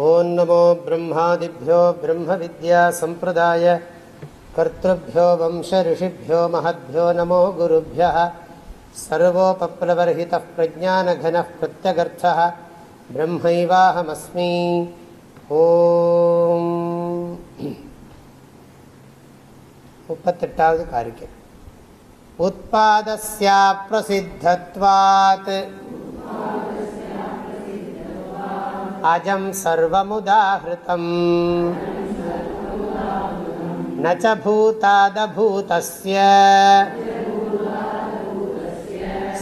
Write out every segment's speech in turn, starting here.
ॐ नमो ब्रह्मादिभ्यो ब्रह्मविद्यासम्प्रदाय कर्तृभ्यो वंशऋषिभ्यो महद्भ्यो नमो गुरुभ्यः सर्वोपप्लवर्हितः प्रज्ञानघनः प्रत्यगर्थः ब्रह्मैवाहमस्मि ॐ मुपत्तेटावद् कारिके उत्पादस्याप्रसिद्धत्वात् अजं सर्वमुदाहृतम्। न च भूतादभूतस्य।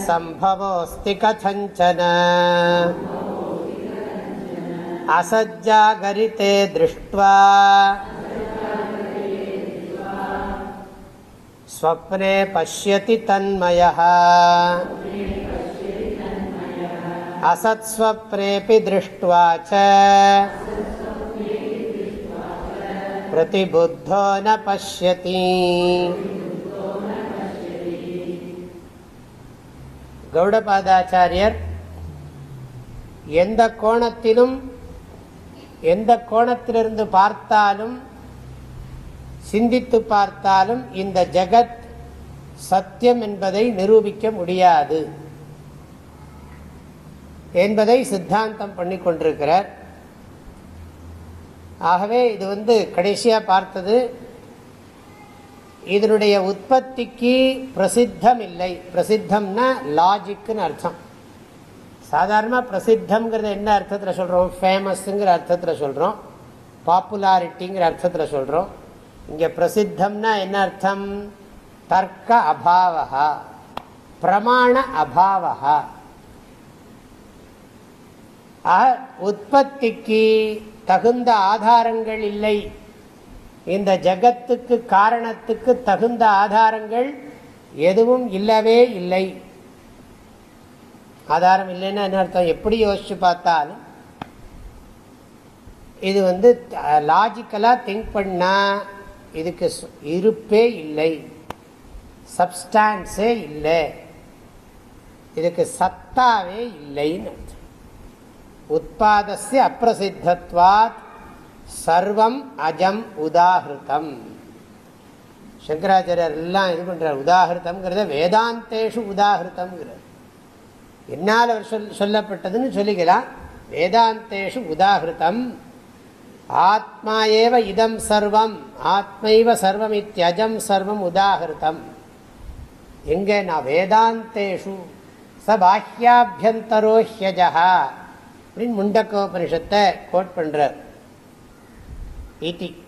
सम्भवोऽस्ति कथञ्चन। असज्जागरिते दृष्ट्वा। स्वप्ने पश्यति असत्स्वप्नेऽपि दृष्ट्वा च प्रतिबुद्धो न पश्यति கௌடபாதாச்சாரியர் எந்த கோணத்திலும் எந்த கோணத்திலிருந்து பார்த்தாலும் சிந்தித்து பார்த்தாலும் இந்த ஜெகத் சத்தியம் என்பதை நிரூபிக்க முடியாது என்பதை சித்தாந்தம் பண்ணி கொண்டிருக்கிறார். ஆகவே இது வந்து கடைசியாக பார்த்தது இதனுடைய உற்பத்திக்கு பிரசித்தம் இல்லை. பிரசித்தம்னா லாஜிக்குன்னு அர்த்தம். சாதாரணமாக பிரசித்தம்ங்கிறது என்ன அர்த்தத்தில் சொல்கிறோம் ஃபேமஸுங்கிற அர்த்தத்தில் சொல்கிறோம் பாப்புலாரிட்டிங்கிற அர்த்தத்தில் சொல்கிறோம் இங்கே பிரசித்தம்னா என்ன அர்த்தம்? தர்க்க அபாவகா பிரமாண அபாவகா உற்பத்திக்கு தகுந்த ஆதாரங்கள் இல்லை. இந்த ஜகத்துக்கு காரணத்துக்கு தகுந்த ஆதாரங்கள் எதுவும் இல்லவே இல்லை. ஆதாரம் இல்லைன்னா என்ன அர்த்தம்? எப்படி யோசிச்சு பார்த்தாலும் இது வந்து லாஜிக்கலாக திங்க் பண்ணால் இதுக்கு இருப்பே இல்லை. சப்ஸ்டான்ஸே இல்லை. இதுக்கு சத்தாவே இல்லைன்னு உற்பத்திய அப்பிரசித்தத்வாத் சர்வம் அஜம் உதாகிருத்தம் சங்கராச்சாரியர் எல்லாம் இது பண்ணுறார் உதாகிருத்தம்ங்கிறத வேதாந்தேஷு உதாகிருத்தம்ங்கிறார் என்னால் அவர் சொல் சொல்லப்பட்டதுன்னு சொல்லிக்கலாம். வேதாந்தேஷு உதாகிருத்தம் ஆத்மா ஏவ இதம் சர்வம் ஆத்மைவ சர்வம் இத்தியஜம் சர்வம் உதாகிருத்தம் எங்கே நான் வேதாந்தேஷு ச பாஹ்யாபியந்தரோ ஹியஜா அப்படின்னு முண்டக்கோபனிஷத்தை கோட் பண்ணுறார் இட்டி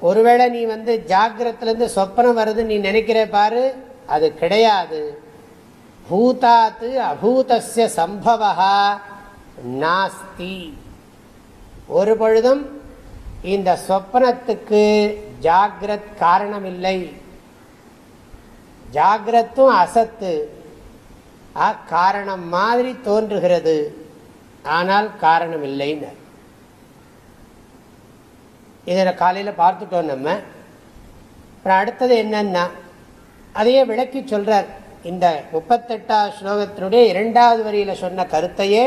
ஒருவேளை நீ வந்து ஜாகிரத்திலேருந்து சொப்பனம் வருதுன்னு நீ நினைக்கிற பாரு அது கிடையாது. பூதாத்து அபூதஸ்ய சம்பவா நாஸ்தி. ஒரு பொழுதும் இந்த சொப்பனத்துக்கு ஜாகிரத் காரணமில்லை. ஜாகிரத்தும் அசத்து. காரணம் மாதிரி தோன்றுகிறது. ஆனால் காரணம் இல்லைன்னு இதில் காலையில் பார்த்துட்டோம் நம்ம. அப்புறம் அடுத்தது என்னன்னா அதையே விளக்கி சொல்றார். இந்த முப்பத்தெட்டாவது ஸ்லோகத்தினுடைய இரண்டாவது வரியில் சொன்ன கருத்தையே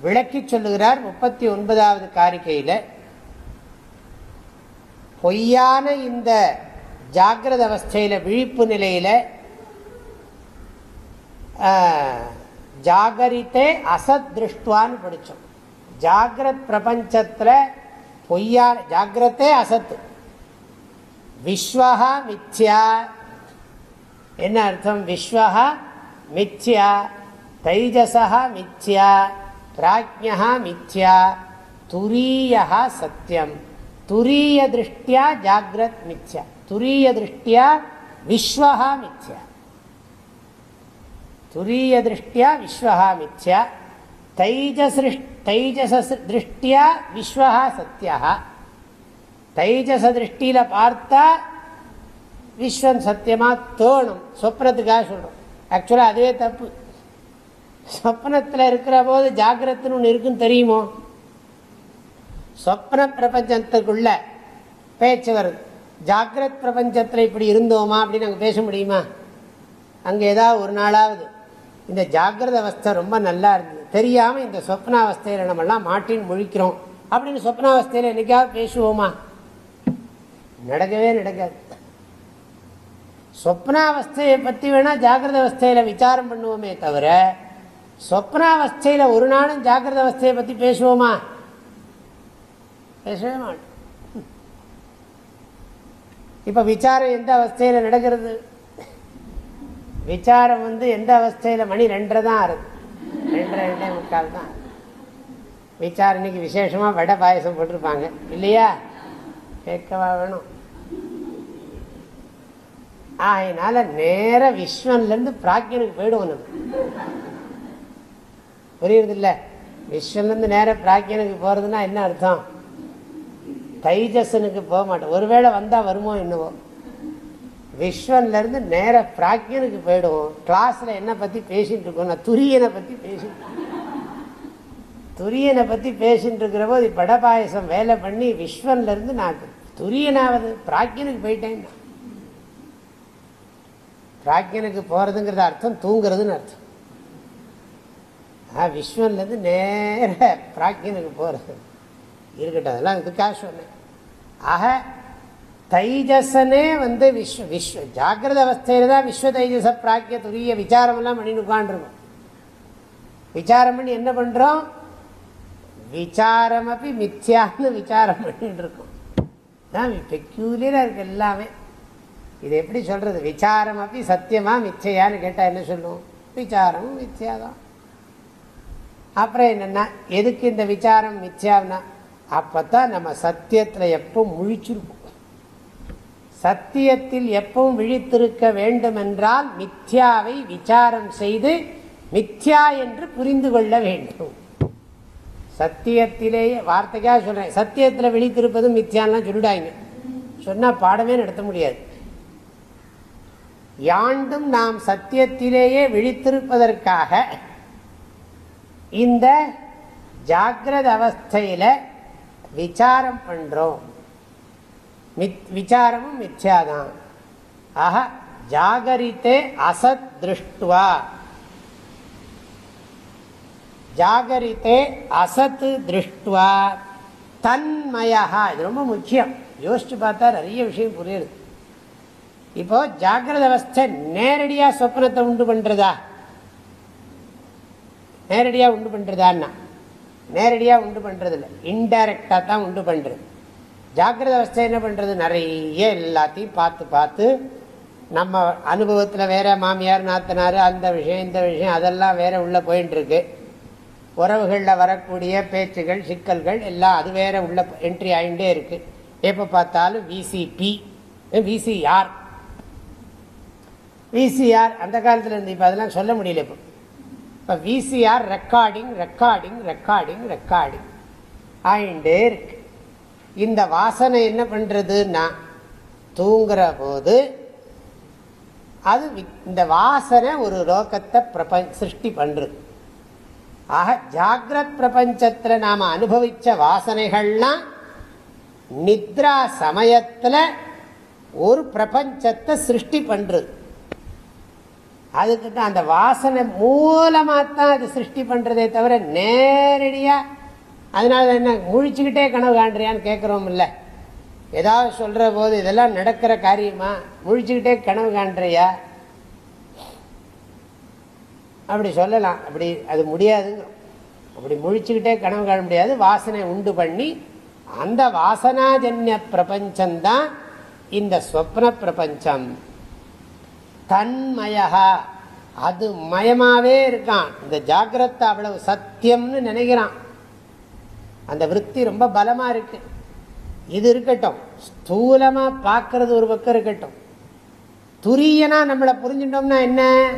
விளக்கி சொல்லுகிறார் முப்பத்தி ஒன்பதாவது காரிக்கையில் பொய்யான இந்த ஜாகிரத அவஸ்தையில் விழிப்பு நிலையில் ஜாகரித்தே அசத் திருஷ்டுவான்னு படித்தோம் ஜாகிரத் பிரபஞ்சத்தில் பொய்யா ஜாகிரத்தே அசத்து விஸ்வகா மித்யா என்ன அர்த்தம் விஸ்வகா மித்யா தைஜசா மித்யா பிராஜ்யா மித்யா துரியா சத்தியம் துரிய திருஷ்டியா ஜாகிரத் மித்யா துரிய திருஷ்டியா விஸ்வகா மித்யா துரிய திருஷ்டியா விஸ்வஹா மித்யா தைஜஸ் தைஜச திருஷ்டியா விஸ்வஹா சத்தியா தைஜச திருஷ்டியில் பார்த்தா விஸ்வம் சத்தியமாக தோணும் சொப்னத்துக்காக சொல்கிறோம் ஆக்சுவலாக அதுவே தப்பு. சொப்னத்தில் இருக்கிற போது ஜாகிரத்துன்னு ஒன்று இருக்குன்னு தெரியுமோ? சொப்ன பிரபஞ்சத்துக்குள்ள பேச்சு வருது. ஜாகிரத் பிரபஞ்சத்தில் இப்படி இருந்தோமா அப்படின்னு நாங்கள் பேச முடியுமா? அங்கே ஏதாவது ஒரு நாளாவது இந்த ஜாகிரத அவஸ்தை ரொம்ப நல்லா இருந்தது. தெரியாமல் இந்த சொப்னாவஸ்தையில் நம்மெல்லாம் மாட்டின்னு முழிக்கிறோம். அப்படின்னு சொப்னாவஸ்தையில் என்னைக்காவது பேசுவோமா? நடக்கவே நடக்காது. சொப்னாவஸ்தையை பற்றி வேணால் ஜாகிரத அவஸ்தையில் விசாரம் பண்ணுவோமே தவிர சொப்னாவஸ்தையில் ஒரு நாளும் ஜாகிரத அவஸ்தையை பற்றி பேசுவோமா? பேசவே மாட்டோம். இப்போ விசாரம் எந்த அவஸ்தையில் நடக்கிறது? விசாரம் வந்து எந்த அவஸ்தையில் மணி ரெண்டரை தான் இருக்கு ரெண்டரை ரெண்டே முக்கால் தான். விசாரம் இன்னைக்கு விசேஷமாக வடை பாயசம் போட்டிருப்பாங்க. இல்லையா? கேட்கவா வேணும். அதனால நேர விஸ்வன்லேருந்து பிராக்கியனுக்கு போயிடுவோம் நம்ம. புரியுறது இல்லை விஸ்வன்லேருந்து நேர பிராக்கியனுக்கு போகிறதுனா என்ன அர்த்தம்? தைஜசனுக்கு போக மாட்டோம். ஒருவேளை வந்தால் வருமோ என்னவோ? விஸ்வன்லேருந்து நேர பிராக்யனுக்கு போயிடுவோம். கிளாஸில் என்ன பற்றி பேசிட்டு இருக்கோம் நான் துரியனை பற்றி பேசிட்டு துரியனை பற்றி பேசிட்டு இருக்கிற போது படபாயசம் வேலை பண்ணி விஸ்வன்லேருந்து நான் துரியனாவது பிராக்யனுக்கு போயிட்டேன். பிராக்யனுக்கு போகிறதுங்கிறது அர்த்தம் தூங்குறதுன்னு அர்த்தம். ஆ விஸ்வன்லேருந்து நேர பிராக்யனுக்கு போகிறது இருக்கட்டும் அதெல்லாம் இதுக்காக சொன்னேன் ஆக தைஜசனே வந்து விஸ்வ விஸ்வ ஜாகிரத அவஸ்தையில் தான் விஸ்வ தைஜச பிராக்கிய துரிய விசாரமெல்லாம் பண்ணி உட்காண்டிருக்கும் விசாரம் பண்ணி என்ன பண்ணுறோம் விசாரம் அப்படி மித்தியான்னு விசாரம் பண்ணிட்டு இருக்கோம் தான் பெக்யூலியராக இருக்கு எல்லாமே. இது எப்படி சொல்கிறது விசாரம் அப்படி சத்தியமா மிச்சையான்னு கேட்டால் என்ன சொல்லுவோம்? விசாரமும் மித்யாதான். அப்புறம் என்னென்னா எதுக்கு இந்த விசாரம் மித்யான்னா அப்போ தான் நம்ம சத்தியத்தில் எப்போ முழிச்சிருப்போம். சத்தியத்தில் எப்பவும் விழித்திருக்க வேண்டும் என்றால் மித்யாவை விசாரம் செய்து மித்யா என்று புரிந்து கொள்ள வேண்டும். சத்தியத்திலேயே வார்த்தைக்காக சொல்றேன். சத்தியத்தில் விழித்திருப்பதும் மித்யான்லாம் சொல்லிடாங்க சொன்னால் பாடமே நடத்த முடியாது. யாண்டும் நாம் சத்தியத்திலேயே விழித்திருப்பதற்காக இந்த ஜாகிரத அவஸ்தையில் விசாரம் பண்ணுறோம் மித் விசாரமும் மித்யாதான். ஆக ஜாகரித்தே அசத் திருஷ்டுவா ஜாகரித்தே அசத்து திருஷ்டுவா தன்மயா இது ரொம்ப முக்கியம். யோசிச்சு பார்த்தா நிறைய விஷயம் புரியுது. இப்போ ஜாகிரத அவஸ்தை நேரடியாக சொப்னத்தை உண்டு பண்ணுறதா நேரடியாக உண்டு பண்ணுறதான்னா நேரடியாக உண்டு பண்ணுறதில்ல இன்டைரக்டாக தான் உண்டு பண்ணுறது ஜாக்கிரத அவஸ்தை என்ன பண்ணுறது நிறைய எல்லாத்தையும் பார்த்து பார்த்து நம்ம அனுபவத்தில் வேற மாமியார் நாத்தனார் அந்த விஷயம் இந்த விஷயம் அதெல்லாம் வேற உள்ளே போயின்னு இருக்கு உறவுகளில் வரக்கூடிய பேச்சுகள் சிக்கல்கள் எல்லாம் அது வேற உள்ள என்ட்ரி ஆகிட்டே இருக்கு. எப்போ பார்த்தாலும் விசிபி விசிஆர் விசிஆர் அந்த காலத்தில் இருந்து இப்போ அதெல்லாம் சொல்ல முடியல இப்போ. இப்போ VCR recording recording recording recording ஆகிண்டே இருக்கு. இந்த வாசனை என்ன பண்ணுறதுன்னா தூங்குற போது அது இந்த வாசனை ஒரு லோகத்தை பிரபஞ்ச சிருஷ்டி பண்ணுறது ஆக ஜாகிரத் பிரபஞ்சத்தில் நாம் அனுபவித்த வாசனைகள்லாம் நித்ரா சமயத்தில் ஒரு பிரபஞ்சத்தை சிருஷ்டி பண்ணுறது அதுக்கு தான் அந்த வாசனை மூலமாக தான் அது சிருஷ்டி பண்ணுறதே தவிர நேரடியாக அதனால என்ன முழிச்சுக்கிட்டே கனவு காண்றியான்னு கேட்குறோம் இல்லை ஏதாவது சொல்கிற போது இதெல்லாம் நடக்கிற காரியமா? முழிச்சுக்கிட்டே கனவு காண்றியா? அப்படி சொல்லலாம். அப்படி அது முடியாதுங்க. அப்படி முழிச்சுக்கிட்டே கனவு காண முடியாது. வாசனை உண்டு பண்ணி அந்த வாசனாஜன்ய பிரபஞ்சம்தான் இந்த ஸ்வப்ன பிரபஞ்சம். தன்மயா அது மயமாவே இருக்கான். இந்த ஜாகிரத்தை அவ்வளவு சத்தியம்னு நினைக்கிறான். அந்த விற்பி ரொம்ப பலமாக இருக்கு. இது இருக்கட்டும். ஸ்தூலமாக பார்க்கறது ஒரு பக்கம் இருக்கட்டும். துரியனா நம்மளை புரிஞ்சுட்டோம்னா என்ன?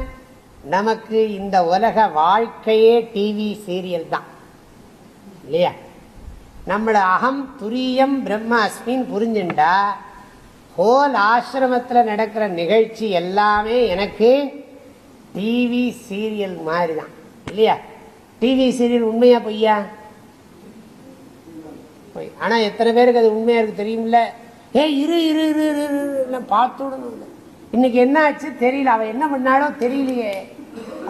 நமக்கு இந்த உலக வாழ்க்கையே டிவி சீரியல் தான். இல்லையா? நம்மளை அகம் துரியம் பிரம்ம அஸ்மின் புரிஞ்சுண்டா ஹோல் ஆசிரமத்தில் நடக்கிற நிகழ்ச்சி எல்லாமே எனக்கு டிவி சீரியல் மாதிரி தான். இல்லையா? டிவி சீரியல் உண்மையா பொய்யா? போய். ஆனால் எத்தனை பேருக்கு அது உண்மையா இருக்கு தெரியும்ல ஏ இரு இரு இரு இரு இரு பார்த்துடணும் இன்னைக்கு என்ன ஆச்சு தெரியல. அவன் என்ன பண்ணாலும் தெரியலையே.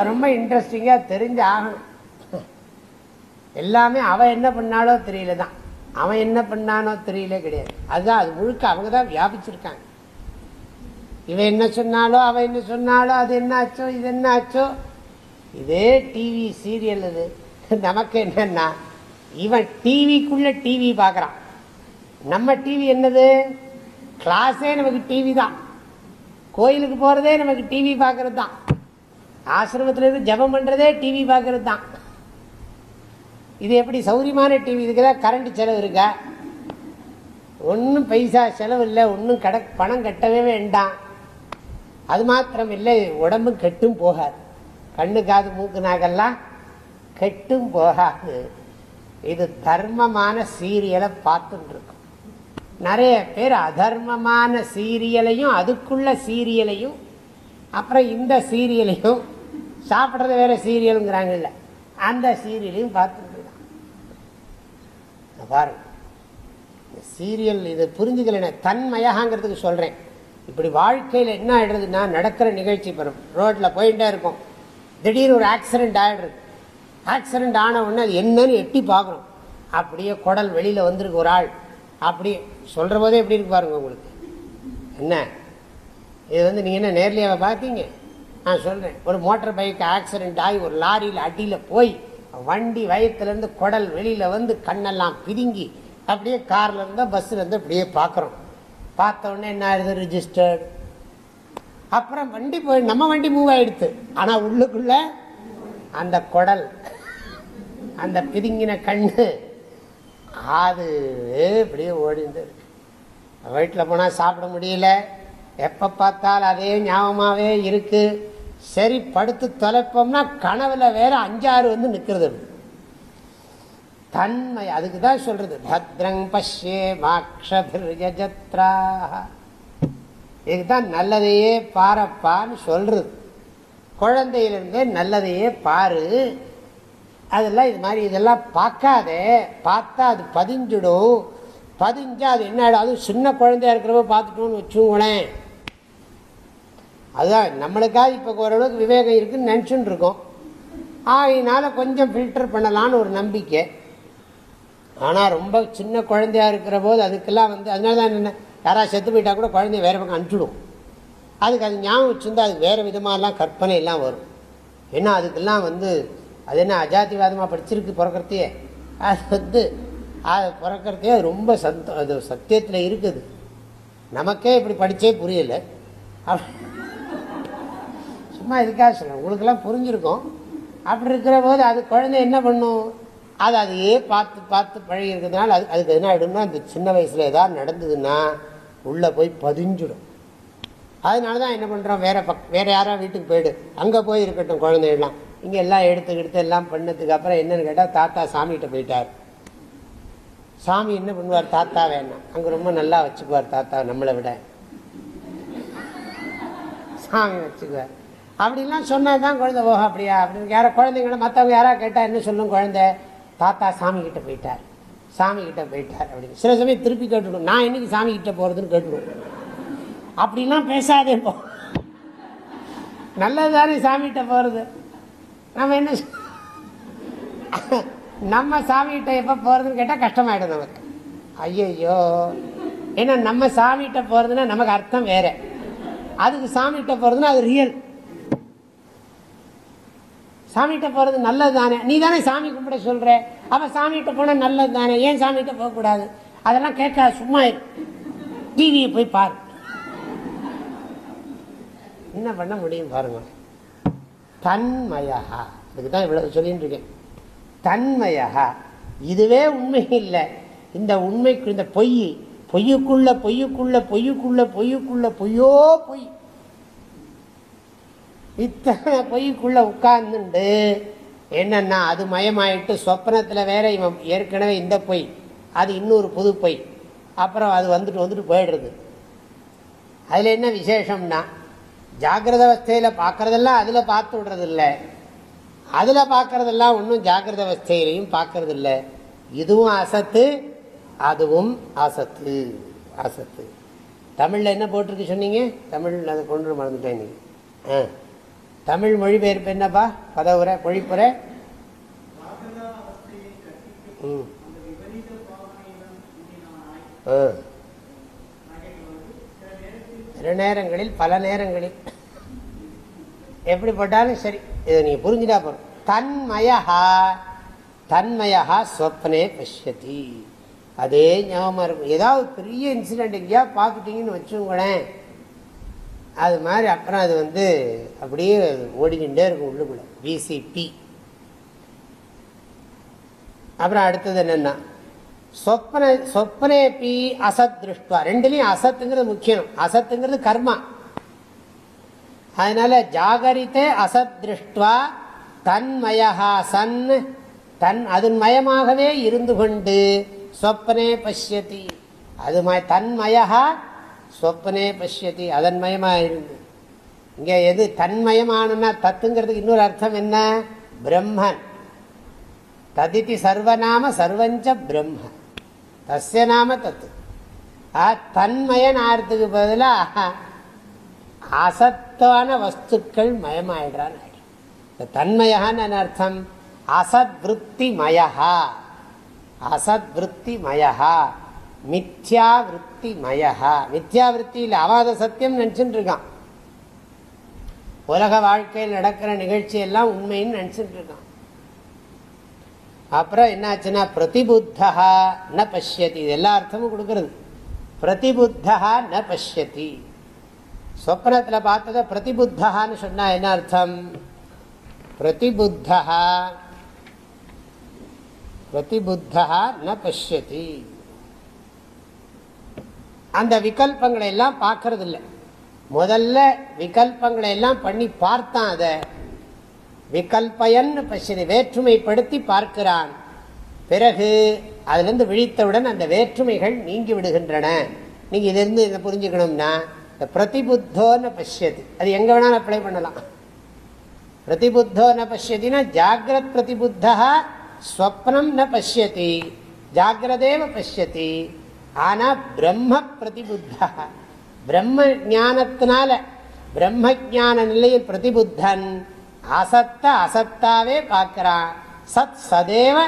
ரொம்ப இன்ட்ரெஸ்டிங்காக தெரிஞ்சு ஆகணும். எல்லாமே அவன் என்ன பண்ணாலோ தெரியல தான். அவன் என்ன பண்ணானோ தெரியல கிடையாது. அதுதான் அது முழுக்க அவங்க தான் வியாபிச்சிருக்காங்க. இவன் என்ன சொன்னாலோ அவன் என்ன சொன்னாலோ அது என்ன ஆச்சோ இது என்ன ஆச்சோ இதே டிவி சீரியல் இது. நமக்கு என்னன்னா இவன் டிவிக்குள்ள டிவி பார்க்குறான். நம்ம டிவி என்னது? கிளாஸே நமக்கு டிவி தான். கோயிலுக்கு போகிறதே நமக்கு டிவி பார்க்கறது தான். ஆசிரமத்தில் இருந்து ஜபம் பண்ணுறதே டிவி பார்க்கறது தான். இது எப்படி சௌரியமான டிவி இதுக்கு கரண்ட் செலவு இருக்கா? ஒன்றும் பைசா செலவு இல்லை ஒன்றும் கட பணம் கட்டவே வேண்டாம். அது மாத்திரம் இல்லை உடம்பு கெட்டும் போகாது. கண்ணு காது மூக்கு நாகெல்லாம் கெட்டும் போகாது. இது தர்மமான சீரியலை பார்த்துட்டு இருக்கும் நிறைய பேர் அதர்மமான சீரியலையும் அதுக்குள்ள சீரியலையும் அப்புறம் இந்த சீரியலையும் சாப்பிட்றது வேற சீரியலுங்கிறாங்கல்ல அந்த சீரியலையும் பார்த்துட்டு பாருங்க. இந்த சீரியல் இது புரிஞ்சுக்கல தன்மயகாங்கிறதுக்கு சொல்கிறேன் இப்படி வாழ்க்கையில் என்ன ஆயிடுறதுன்னா நடக்கிற நிகழ்ச்சி பெறும் ரோட்டில் போயிட்டே இருக்கும். திடீர்னு ஒரு ஆக்சிடென்ட் ஆகிடுறது ஆக்சிடென்ட் ஆன உடனே அது என்னன்னு எட்டி பார்க்குறோம் அப்படியே குடல் வெளியில் வந்திருக்கு ஒரு ஆள். அப்படி சொல்கிற போதே எப்படி இருக்கு பாருங்க உங்களுக்கு. என்ன? இது வந்து நீங்கள் என்ன நேர்லேயே பார்த்தீங்க? நான் சொல்கிறேன் ஒரு மோட்டர் பைக் ஆக்சிடென்ட் ஆகி ஒரு லாரியில் அடியில் போய் வண்டி வயத்துலேருந்து குடல் வெளியில் வந்து கண்ணெல்லாம் பிதுங்கி அப்படியே காரில் இருந்தால் பஸ்ஸில் இருந்து அப்படியே பார்க்குறோம். பார்த்த உடனே என்ன ஆயிடுது? ரிஜிஸ்டர்டு அப்புறம் வண்டி போய் நம்ம வண்டி மூவ் ஆகிடுது ஆனால் உள்ளுக்குள்ளே அந்த குடல் அந்த பிதுங்கின கண்ணு. அது இப்படியே ஓடிந்து வீட்டில் போனால் சாப்பிட முடியல. எப்போ பார்த்தாலும் அதே ஞாபகமாகவே இருக்குது சரி படுத்து தொலைப்போம்னா கனவில் வேற அஞ்சாறு வந்து நிற்கிறது தன்மை அதுக்கு தான் சொல்றது. பத்ரங் பஷ்யே மாக்ஷபிர்யஜத்ரா இதுதான் நல்லதையே பாரப்பான்னு சொல்றது. குழந்தையிலிருந்தே நல்லதையே பாரு. அதெல்லாம் இது மாதிரி இதெல்லாம் பார்க்காதே. பார்த்தா அது பதிஞ்சிடும். பதிஞ்சால் அது என்ன ஆகிடும் அதுவும் சின்ன குழந்தையா இருக்கிறப்ப பார்த்துட்டோம்னு வச்சுங்களேன் அதுதான் நம்மளுக்காக இப்போ ஓரளவுக்கு விவேகம் இருக்குன்னு நினச்சுன்னு இருக்கோம். ஆகினால கொஞ்சம் ஃபில்டர் பண்ணலான்னு ஒரு நம்பிக்கை. ஆனால் ரொம்ப சின்ன குழந்தையா இருக்கிற போது அதுக்கெல்லாம் வந்து அதனால தான் என்ன யாராவது செத்து போயிட்டா கூட குழந்தைய வேற பக்கம் அனுப்பிச்சிடும். அதுக்கு அது ஞாபகம் வச்சுருந்தா அது வேறு விதமாகலாம் கற்பனை எல்லாம் வரும். ஏன்னா அதுக்கெல்லாம் வந்து அது என்ன அஜாதிவாதமாக படிச்சிருக்கு பிறக்கிறதையே? அது வந்து அது பிறக்கிறதே அது ரொம்ப சந்தோ அது சத்தியத்தில் இருக்குது. நமக்கே இப்படி படித்தே புரியலை. சும்மா இதுக்காக சொல்கிறேன் உங்களுக்கெல்லாம் புரிஞ்சிருக்கும். அப்படி இருக்கிற போது அது குழந்தை என்ன பண்ணும்? அது அதையே பார்த்து பார்த்து பழகி இருக்கிறதுனால அது அதுக்கு என்ன ஆகிடும்னா அந்த சின்ன வயசில் ஏதாவது நடந்ததுன்னா உள்ளே போய் பதிஞ்சிடும். அதனால தான் என்ன பண்ணுறோம் வேறு பக் வேறு யாராவது வீட்டுக்கு போயிடு. அங்கே போய் இருக்கட்டும் குழந்தைகள்லாம். இங்கே எல்லாம் எடுத்து எடுத்து எல்லாம் பண்ணதுக்கு அப்புறம் என்னன்னு கேட்டால் தாத்தா சாமிகிட்ட போயிட்டார். சாமி என்ன பண்ணுவார்? தாத்தா வேணாம். அங்கே ரொம்ப நல்லா வச்சுக்குவார் தாத்தா நம்மளை விட. சாமி வச்சுக்குவார். அப்படிலாம் சொன்னால் தான் குழந்தை ஓஹோ அப்படியா? அப்படின்னு யாரோ குழந்தைங்கள மற்றவங்க யாராவது கேட்டால் என்ன சொல்லும் குழந்தை? தாத்தா சாமிகிட்ட போயிட்டார். சாமி போயிட்டார் அப்படின்னு. சில சமயம் திருப்பி கேட்டுடும். நான் என்னைக்கு சாமிகிட்ட போகிறதுன்னு கேட்டுடுவோம் அப்படிலாம் பேசாதே போ. நல்லது தானே சாமிகிட்ட போகிறது நம்ம என்ன நம்ம சாமிகிட்ட எப்போ போகிறதுன்னு கேட்டால் கஷ்டமாயிடும் நமக்கு. ஐயையோ. ஏன்னா நம்ம சாமிகிட்ட போகிறதுனா நமக்கு அர்த்தம் வேற. அதுக்கு சாமிகிட்ட போகிறதுனா அது ரியல் சாமிகிட்ட போகிறது நல்லது தானே நீ தானே சாமி கும்பிட சொல்கிற அப்போ சாமிகிட்ட போனால் நல்லது தானே ஏன் சாமிகிட்ட போகக்கூடாது? அதெல்லாம் கேட்காது சும்மா டிவியை போய் பாரு. என்ன பண்ண முடியும் பாருங்க. தன்மயா இதுக்கு தான் இவ்வளவு சொல்லிட்டு இருக்கேன் தன்மயா இதுவே உண்மை இல்லை. இந்த உண்மைக்கு இந்த பொய் பொய்யுக்குள்ள பொய்யுக்குள்ள பொய்யுக்குள்ள பொய்யுக்குள்ள பொய்யோ பொய். இத்தனை பொய்க்குள்ள உட்கார்ந்துண்டு. என்னன்னா அது மயமாயிட்டு சொப்னத்தில் வேற இவன் ஏற்கனவே இந்த பொய் அது இன்னொரு புது பொய். அப்புறம் அது வந்துட்டு வந்துட்டு போயிடுறது. அதுல என்ன விசேஷம்னா ஜாகிரத அவஸ்தையில் பார்க்கறதெல்லாம் அதில் பார்த்து விடுறது இல்லை பார்க்குறதெல்லாம் பார்க்கறதெல்லாம் ஒன்றும் ஜாகிரத அவஸ்தையிலையும் பார்க்கறது இல்லை இதுவும் அசத்து அதுவும் அசத்து அசத்து. தமிழில் என்ன போட்டிருக்கு சொன்னீங்க? தமிழ் அதை கொண்டு மறந்துட்டேன் நீங்கள் ஆ. தமிழ் மொழிபெயர்ப்பு என்னப்பா? பதவுரை பொழிப்புரை? ம். ஆ. சில நேரங்களில் பல நேரங்களில். எப்படிப்பட்டாலும் சரி இதை நீங்கள் புரிஞ்சுட்டா போறோம் தன்மயஹா தன்மயஹா ஸ்வப்னே பஷ்யதி. அதே ஞாபகம் இருக்கும். ஏதாவது பெரிய இன்சிடென்ட் எங்கேயா பார்த்துட்டீங்கன்னு வச்சுங்களேன் அது மாதிரி அப்புறம் அது வந்து அப்படியே ஓடிக்கிட்டே இருக்கும் உள்ளுக்குள்ள. விசிபி அப்புறம் அடுத்தது என்னென்னா சொப்பன சொப்பனேபி அசத் திருஷ்டுவா ரெண்டுலையும் அசத்துங்கிறது முக்கியம். அசத்துங்கிறது கர்மா. அதனால ஜாகரித்தே அசத் திருஷ்டுவா தன்மயா சன். தன் அதன் மயமாகவே இருந்து கொண்டு சொப்பனே பசியதி அது தன்மயா சொப்பனே பசியதி அதன் மயமாக இருந்து. இங்கே எது தன்மயமானன்னா தத்துங்கிறதுக்கு இன்னொரு அர்த்தம் என்ன? பிரம்மன். ததிதி சர்வநாம சர்வஞ்ச பிரம்மன். தஸ்ய நாம தத்து. தன்மயன் ஆறுத்துக்கு பதிலாக அசத்தான வஸ்துக்கள் மயமாயிடுறான் தன்மயான்னு அர்த்தம் அசத்விருத்தி மயகா அசத்விருத்தி மயகா மித்யா விற்பி மயகா மித்யா விற்பியில் அவாத சத்தியம் நினச்சிட்டு இருக்கான் உலக வாழ்க்கையில் நடக்கிற நிகழ்ச்சி எல்லாம் உண்மைன்னு நினச்சிட்டு இருக்கான் அப்புறம் என்னாச்சுன்னா பிரதிபுத்தா ந பசியதி இது எல்லா அர்த்தமும் கொடுக்கறது. பிரதிபுத்தா ந பசியதி சொப்னத்தில் பார்த்தத பிரதிபுத்தான்னு சொன்னால் என்ன அர்த்தம்? பிரதிபுத்தா பிரதிபுத்தா ந பசியதி அந்த விகல்பங்களை எல்லாம் பார்க்கறதில்ல. முதல்ல விகல்பங்களை எல்லாம் பண்ணி பார்த்தான் அதை. விகல்பயன் பசியது வேற்றுமைப்படுத்தி பார்க்கிறான். பிறகு அதுலேருந்து விழித்தவுடன் அந்த வேற்றுமைகள் நீங்கி விடுகின்றன. நீங்கள் இதிலிருந்து இதை புரிஞ்சுக்கணும்னா இந்த பிரதிபுத்தோன்னு பசியது. அது எங்கே வேணாலும் அப்ளை பண்ணலாம். பிரதிபுத்தோ ந பசியத்தினா ஜாகிரத் பிரதிபுத்தா ஸ்வப்னம் ந பசியதி. ஜாகிரதேவ பசியதி. ஆனால் பிரம்ம பிரதிபுத்தா பிரம்ம ஜானத்தினால பிரம்ம ஜான நிலையில் பிரதிபுத்தன். அசத்த அசத்தாவே பார்க்கிறான். சத் சதேவ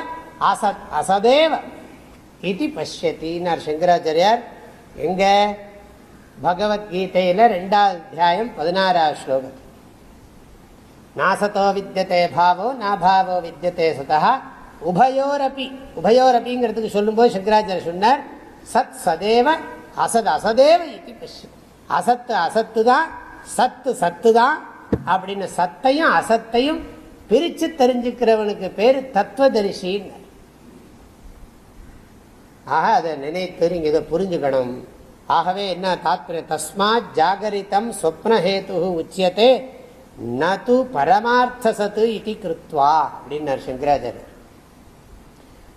அசத் அசதேவ. இது பசியத்தின்னார் சங்கராச்சாரியார். எங்க? பகவத்கீதையில ரெண்டாவது அத்தியாயம் பதினாறாவது ஸ்லோகம். நாசத்தோ வித்தியதே பாவோ நாபாவோ வித்தியதே சதா உபயோரப்பி உபயோரப்பிங்கிறதுக்கு சொல்லும்போது சங்கராச்சாரிய சொன்னார் சத் சதேவ அசத் அசதேவ இது பசி அசத்து அசத்து தான் சத்து சத்து தான் அப்படின்னு சத்தையும் அசத்தையும் பிரித்து தெரிஞ்சுக்கிறவனுக்கு பேர் தத்துவதரிசின்னு. ஆக அதை நினைத்து இதை புரிஞ்சுக்கணும். ஆகவே என்ன தாத்பரிய தஸ்மாத் ஜாகரித்தம் சொப்னஹேத்து உச்சியத்தே நது பரமார்த்த சத்து இது கிருத்வா அப்படின்னார் சங்கராச்சாரியர்.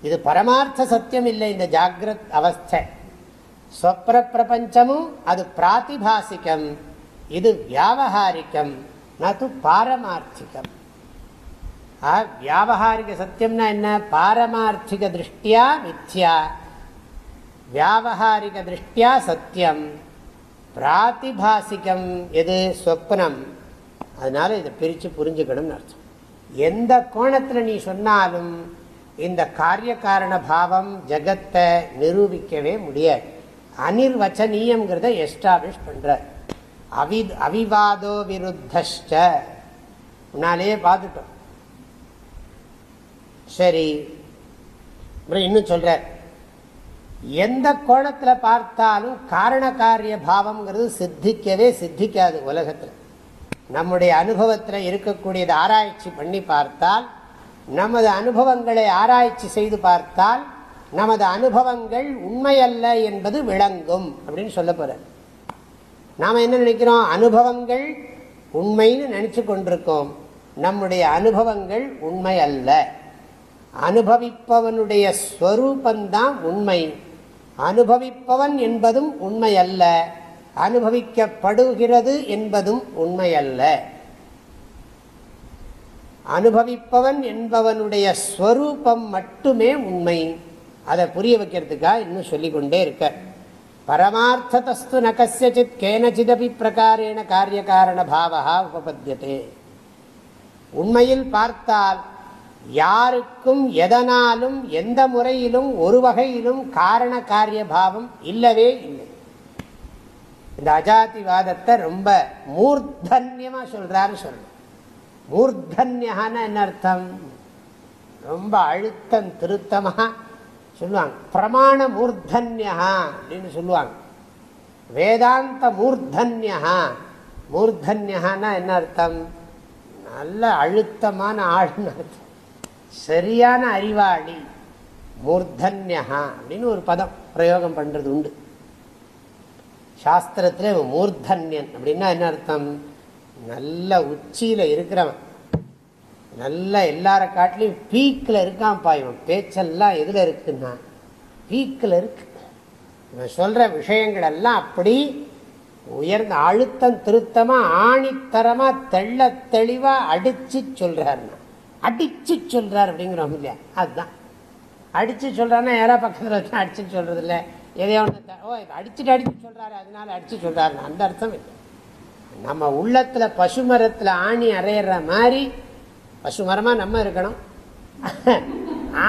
இது பரமார்த்த சத்தியம் இல்லை இந்த ஜாகிரத் அவஸ்தை. ஸ்வப்ர பிரபஞ்சமும் அது பிராத்திபாசிக்கம் இது வியாபகாரிக்கம் நது பாரமார்த்திகம். வியாபகாரிக சத்தியம்னா என்ன? பாரமார்த்திக திருஷ்டியா மித்யா? வியாபகாரிக திருஷ்டியா சத்தியம். பிராத்திபாசிகம் எது? சொப்னம். அதனால இதை பிரித்து புரிஞ்சுக்கணும்னு அர்த்தம். எந்த கோணத்தில் நீ சொன்னாலும் இந்த காரிய காரண பாவம் ஜகத்தை நிரூபிக்கவே முடியாது. அனிர்வச்சனீயங்கிறத எஸ்டாப்ளிஷ் பண்ணுறார் அவி அவிவாதோ விருத்தஷ்ட முன்னாலேயே பார்த்துட்டோம். சரி. அப்புறம் இன்னும் சொல்ற எந்த கோணத்தில் பார்த்தாலும் காரண காரிய பாவம்ங்கிறது சித்திக்கவே சித்திக்காது உலகத்தில். நம்முடைய அனுபவத்தில் இருக்கக்கூடியது ஆராய்ச்சி பண்ணி பார்த்தால் நமது அனுபவங்களை ஆராய்ச்சி செய்து பார்த்தால் நமது அனுபவங்கள் உண்மையல்ல என்பது விளங்கும் அப்படின்னு சொல்ல போற நாம் என்ன நினைக்கிறோம்? அனுபவங்கள் உண்மைன்னு நினச்சி கொண்டிருக்கோம். நம்முடைய அனுபவங்கள் உண்மை அல்ல. அனுபவிப்பவனுடைய ஸ்வரூபந்தான் உண்மை. அனுபவிப்பவன் என்பதும் உண்மை அல்ல. அனுபவிக்கப்படுகிறது என்பதும் உண்மை அல்ல. அனுபவிப்பவன் என்பவனுடைய ஸ்வரூபம் மட்டுமே உண்மை. அதை புரிய வைக்கிறதுக்காக இன்னும் சொல்லிக்கொண்டே இருக்க. பரமார்த்ததஸ்து ந கசித் கேனச்சிதபி பிரகாரேண காரியகாரண பாவா உபபத்தியதே உண்மையில் பார்த்தால் யாருக்கும் எதனாலும் எந்த முறையிலும் ஒரு வகையிலும் காரண காரிய பாவம் இல்லவே இல்லை. இந்த அஜாதிவாதத்தை ரொம்ப மூர்தன்யமாக சொல்கிறாரு சொல்லணும் மூர்தன்யான என்ன அர்த்தம்? ரொம்ப அழுத்தம் திருத்தமாக சொல்லுவாங்க. பிரமாண மூர்தன்யா அப்படின்னு சொல்லுவாங்க. வேதாந்த மூர்தன்யா மூர்தன்யான்னா என்ன அர்த்தம்? நல்ல அழுத்தமான ஆள்னு அர்த்தம். சரியான அறிவாளி. மூர்தன்யா அப்படின்னு ஒரு பதம் பிரயோகம் பண்ணுறது உண்டு. சாஸ்திரத்தில் மூர்தன்யன் அப்படின்னா என்ன அர்த்தம்? நல்ல உச்சியில் இருக்கிறவன். நல்ல எல்லார காட்டிலையும் பீக்கில் இருக்கான்ப்பா இவன். பேச்செல்லாம் எதில் இருக்குன்னா பீக்கில் இருக்கு. இவன் சொல்கிற விஷயங்கள் எல்லாம் அப்படி உயர்ந்த அழுத்தம் திருத்தமாக ஆணித்தரமாக தெள்ள தெளிவாக அடித்து சொல்கிறாருன்னா அடித்து சொல்கிறார் அப்படிங்கிறோம் இல்லையா? அதுதான். அடித்து சொல்கிறான்னா யாரோ பக்கத்தில் வச்சு அடிச்சு சொல்கிறது இல்லை எதையோ ஒன்று ஓ அடிச்சுட்டு அடித்து சொல்கிறாரு அதனால அடித்து சொல்கிறாரு அந்த அர்த்தம் இல்லை. நம்ம உள்ளத்தில் பசுமரத்தில் ஆணி அரையிற மாதிரி பசுமரமாக நம்ம இருக்கணும்.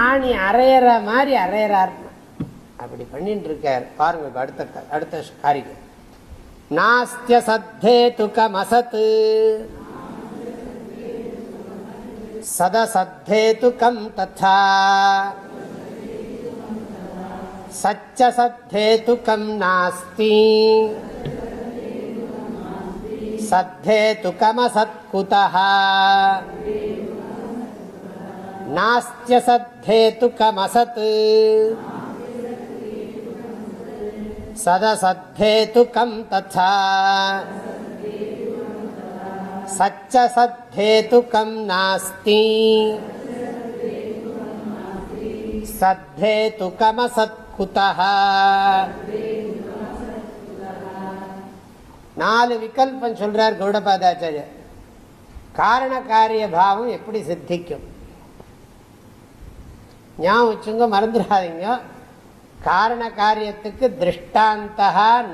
ஆணி அரையிற மாதிரி அரையிறார். அப்படி பண்ணிட்டு இருக்கார் பாருங்க அடுத்த அடுத்த காரியம். நாஸ்திய சத்தே துக்கமசத் சதசத்தேதுக்கம் ததா சச்ச சத்தேதுக்கம் நாஸ்தி. सद्धेतुकमसत्कुतः नास्त्यसद्धेतुकमसत् सदसद्धेतुकं तथा सच्च सद्धेतुकं नास्ति सद्धेतुकमसत्कुतः நாலு விகல்பம் சொல்றார் கௌடபாதாச்சாரியர் காரண காரிய பாவம் எப்படி சித்திக்கும்? ஞாபகம் வச்சுங்க மறந்துடாதீங்க. காரண காரியத்துக்கு திருஷ்டாந்தா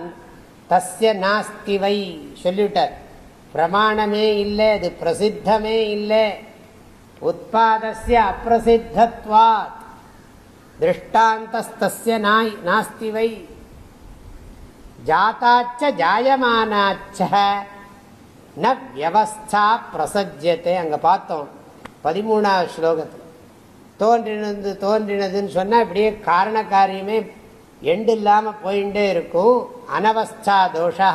தஸ்ய நாஸ்தி வை சொல்லிவிட்டார். பிரமாணமே இல்லை அது பிரசித்தமே இல்லை. உற்பத்திய அப்பிரசித்தத்வாத். திருஷ்டாந்தஸ்தஸ்ய நாஸ்தி வை. ஜாத்தாச்ச ஜாயமானாச்ச ந வியவஸ்தா பிரசஜ்யத்தை அங்கே பார்த்தோம் பதிமூணாவது ஸ்லோகத்தில் தோன்றினது தோன்றினதுன்னு சொன்னால் இப்படியே காரண காரியமே எண்டு இல்லாமல் போயிட்டே இருக்கும். அனவஸ்தா தோஷா.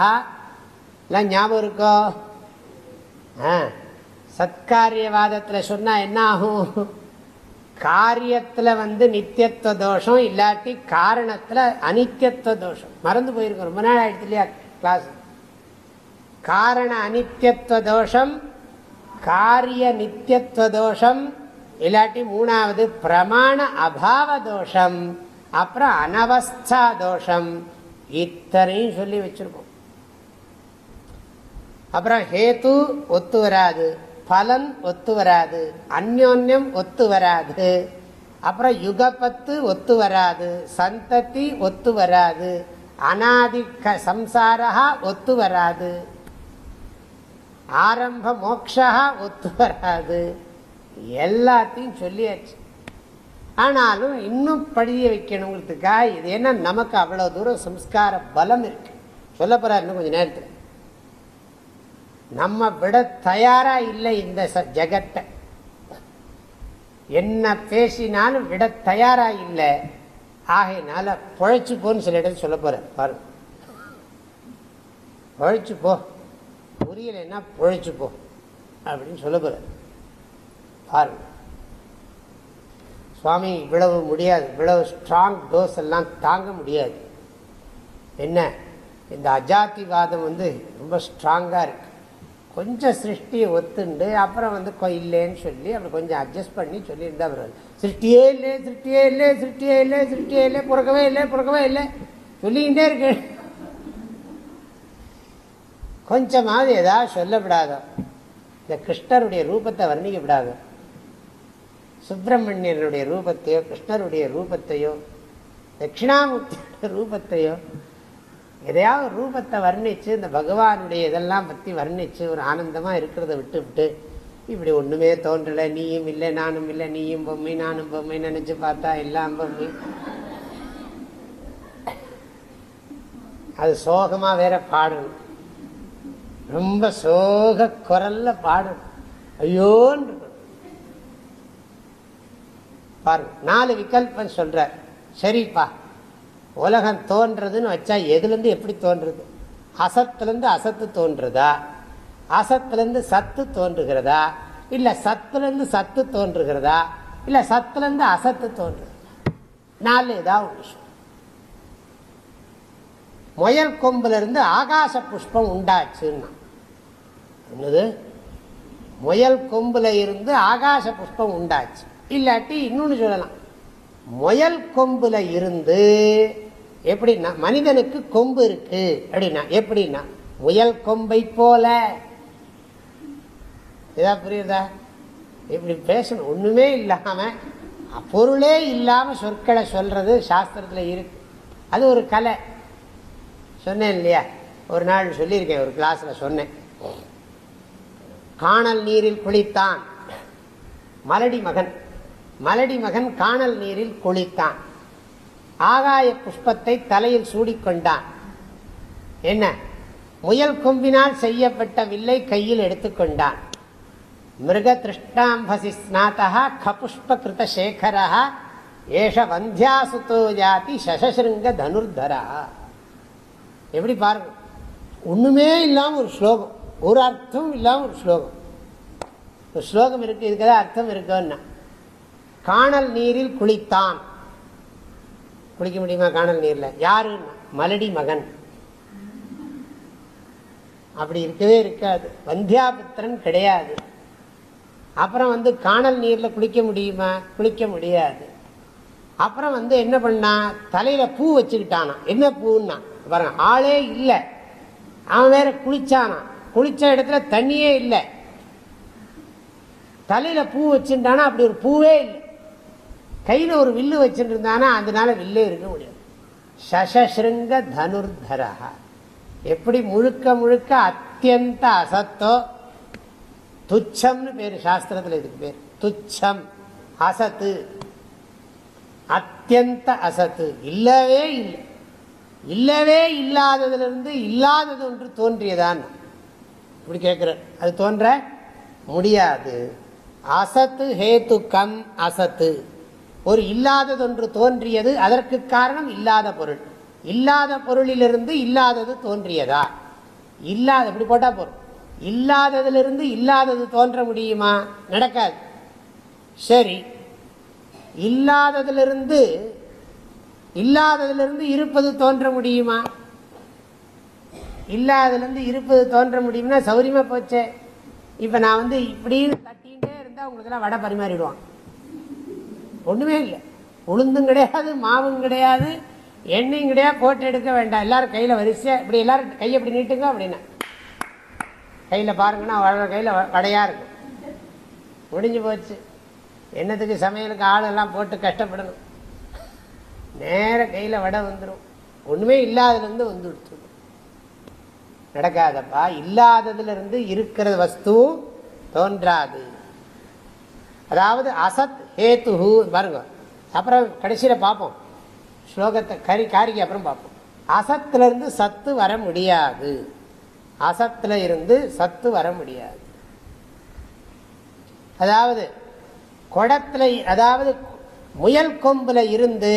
எல்லாம் ஞாபகம் இருக்கோ? ஆ சத்காரியவாதத்தில் சொன்னால் என்ன ஆகும்? காரியத்தில் வந்து நித்தியத்துவ தோஷம் இல்லாட்டி காரணத்தில் அனித்தியத்துவ தோஷம். மறந்து போயிருக்கோம். ரொம்ப நாள் ஆயிடுச்சு இல்லையா கிளாஸ் காரண அனித்தியத்துவ தோஷம் காரிய நித்தியத்துவ தோஷம் இல்லாட்டி மூணாவது பிரமாண அபாவ தோஷம் அப்புறம் அனவஸ்தா தோஷம். இத்தனையும் சொல்லி வச்சிருக்கோம். அப்புறம் ஹேத்து ஒத்து வராது. பலன் ஒத்து வராது. அந்யோன்யம் ஒத்து வராது. அப்புறம் யுகப்பத்து ஒத்து வராது. சந்ததி ஒத்து வராது. அனாதி சம்சாரா ஒத்து வராது. ஆரம்ப மோக்ஷா ஒத்து வராது. எல்லாத்தையும் சொல்லியாச்சு. ஆனாலும் இன்னும் படிய வைக்கணுங்கிறதுக்காக இது என்ன? நமக்கு அவ்வளோ தூரம் சம்ஸ்கார பலம் இருக்கு. சொல்ல போறாரு இன்னும் கொஞ்சம் நேரத்தில். நம்ம விட தயாரா இல்லை இந்த ஜெகத்தை. என்ன பேசினாலும் விட தயாரா இல்லை. ஆகையினால பொழைச்சு போன்னு சில இடத்துல சொல்ல போற பாரு. பொழைச்சு போ. புரியலைன்னா பொழைச்சு போ. அப்படின்னு சொல்ல போற. பாருங்க சுவாமி இவ்வளவு முடியாது. இவ்வளவு ஸ்ட்ராங் டோஸ் எல்லாம் தாங்க முடியாது. என்ன? இந்த அஜாத்திவாதம் வந்து ரொம்ப ஸ்ட்ராங்காக இருக்குது கொஞ்சம் சிருஷ்டியை ஒத்துண்டு அப்புறம் வந்து இல்லைன்னு சொல்லி அப்புறம் கொஞ்சம் அட்ஜஸ்ட் பண்ணி சொல்லியிருந்தா பரவாயில்ல. சிருஷ்டியே இல்லை சிருஷ்டியே இல்லை சிருஷ்டியே இல்லை சிருஷ்டியே இல்லை பிறக்கவே இல்லை பிறக்கவே இல்லை. சொல்லிக்கிட்டே இருக்கு. கொஞ்சமாவது ஏதாவது சொல்லப்படாதோ. இந்த கிருஷ்ணருடைய ரூபத்தை வர்ணிக்கப்படாதோ. சுப்பிரமணியனுடைய ரூபத்தையோ கிருஷ்ணருடைய ரூபத்தையோ தட்சிணாமூர்த்தியோட ரூபத்தையோ எதையாவது ரூபத்தை வர்ணித்து இந்த பகவானுடைய இதெல்லாம் பற்றி வர்ணித்து ஒரு ஆனந்தமாக இருக்கிறத விட்டு விட்டு இப்படி ஒன்றுமே தோன்றலை. நீயும் இல்லை நானும் இல்லை நீயும் பொம்மை நானும் பொம்மை நினச்சி பார்த்தா எல்லாம் பொம்மை. அது சோகமாக வேற பாடணும் ரொம்ப சோக குரல்ல பாடணும் ஐயோன்னு பாருங்க நாலு விகல்பம் சொல்கிறார் சரிப்பா. உலகம் தோன்றதுன்னு வச்சா எதுலேருந்து எப்படி தோன்றுறது அசத்துலேருந்து அசத்து தோன்றுறதா அசத்துலேருந்து சத்து தோன்றுகிறதா? இல்லை சத்துலேருந்து சத்து தோன்றுகிறதா? இல்லை சத்துலேருந்து அசத்து தோன்றுகிறதா நாலு ஏதாவது ஒரு விஷயம். முயல் கொம்புலேருந்து ஆகாச புஷ்பம் உண்டாச்சுன்னா என்னது? முயல் கொம்புல இருந்து ஆகாச புஷ்பம் உண்டாச்சு. இல்லாட்டி இன்னொன்று சொல்லலாம். முயல் கொம்புல இருந்து எப்படின்னா மனிதனுக்கு கொம்பு இருக்கு. அப்படின்னா எப்படின்னா முயல் கொம்பை போல. இதா புரியுதா? இப்படி பேசணும். ஒண்ணுமே இல்லாம பொருளே இல்லாம சொற்களை சொல்றது சாஸ்திரத்துல இருக்கு. அது ஒரு கலை. சொன்னேன் இல்லையா? ஒரு நாள் சொல்லியிருக்கேன் ஒரு கிளாஸ்ல சொன்னேன். காணல் நீரில் குளித்தான். மலடி மகன். மலடி மகன் காணல் நீரில் குளித்தான். ஆகாய புஷ்பத்தை தலையில் சூடிக்கொண்டான். என்ன? முயல் கொம்பினால் செய்யப்பட்ட வில்லை கையில் எடுத்துக்கொண்டான். மிருக திருஷ்டாம்பசி ஸ்நாதா கபுஷ்ப கிருத சேகரா ஏஷ வந்தியாசுதோ ஜாதி சசசிருங்க தனுர்தரா. எப்படி பாருங்க? ஒண்ணுமே இல்லாமல் ஒரு ஸ்லோகம் ஒரு அர்த்தம் இல்லாமல் ஒரு ஸ்லோகம். ஒரு ஸ்லோகம் இருக்கு இதுக்கு அர்த்தம் இருக்குன்னா காணல் நீரில் குளித்தான். குளிக்க முடியுமா? காணல் நீர்ல. யாரு? மலடி மகன். அப்படி இருக்கவே இருக்காது. வந்தியாபுத்திரன் கிடையாது. அப்புறம் வந்து காணல் நீர்ல குளிக்க முடியுமா? குளிக்க முடியாது. அப்புறம் வந்து என்ன பண்ணா? தலையில பூ வச்சுக்கிட்டானா என்ன பூன்னா? பாருங்க ஆளே இல்லை. அவன் வேற குளிச்சானா குளிச்ச இடத்துல தண்ணியே இல்லை. தலையில பூ வச்சுட்டானா அப்படி ஒரு பூவே இல்லை. கையில் ஒரு வில்லு வச்சுட்டு அதனால வில்லே இருக்க முடியாது. சசசிருங்க தனுர்தரா எப்படி முழுக்க முழுக்க அத்தியந்த அசத்தோ துச்சம்னு பேர் சாஸ்திரத்தில் இதுக்கு பேர். துச்சம் அசத்து. அத்தியந்த அசத்து. இல்லவே இல்லை. இல்லவே இல்லாததுலேருந்து இல்லாதது ஒன்று தோன்றியதான். இப்படி கேட்குற அது தோன்ற முடியாது. அசத்து ஹேத்து கம் அசத்து. ஒரு இல்லாததொன்று தோன்றியது அதற்கு காரணம் இல்லாத பொருள். இல்லாத பொருளிலிருந்து இல்லாதது தோன்றியதா? இல்லாத இப்படி போட்டால் போறோம் இல்லாததிலிருந்து இல்லாதது தோன்ற முடியுமா? நடக்காது. சரி. இல்லாததிலிருந்து இல்லாததிலிருந்து இருப்பது தோன்ற முடியுமா? இல்லாததுலேருந்து இருப்பது தோன்ற முடியும்னா சௌரியமாக போச்சே. இப்போ நான் வந்து இப்படின்னு தட்டிகிட்டே இருந்தால் உங்களுக்கெல்லாம் வடை பரிமாறிடுவான். ஒன்றுமே இல்லை. உளுந்தும் கிடையாது மாவும் கிடையாது எண்ணெயும் கிடையாது போட்டு எடுக்க வேண்டாம். எல்லாரும் கையில் வரிசையாக இப்படி எல்லாரும் கையை இப்படி நீட்டுங்க அப்படின்னா. கையில் பாருங்கன்னா வளர கையில் வடையாக இருக்கும். முடிஞ்சு போச்சு. என்னத்துக்கு சமையலுக்கு ஆளெல்லாம் போட்டு கஷ்டப்படணும். நேர கையில் வடை வந்துடும் ஒன்றுமே இல்லாததுலேருந்து வந்து விடுத்துடும் நடக்காதப்பா. இல்லாததுலேருந்து இருக்கிற வஸ்துவும் தோன்றாது. அதாவது அசத் ஹேத்து பாருங்க. அப்புறம் கடைசியில் பார்ப்போம். ஸ்லோகத்தை கரி காரிக்கு அப்புறம் பார்ப்போம். அசத்திலிருந்து சத்து வர முடியாது. அசத்தில் இருந்து சத்து வர முடியாது. அதாவது குடத்தில் அதாவது முயல் கொம்பில் இருந்து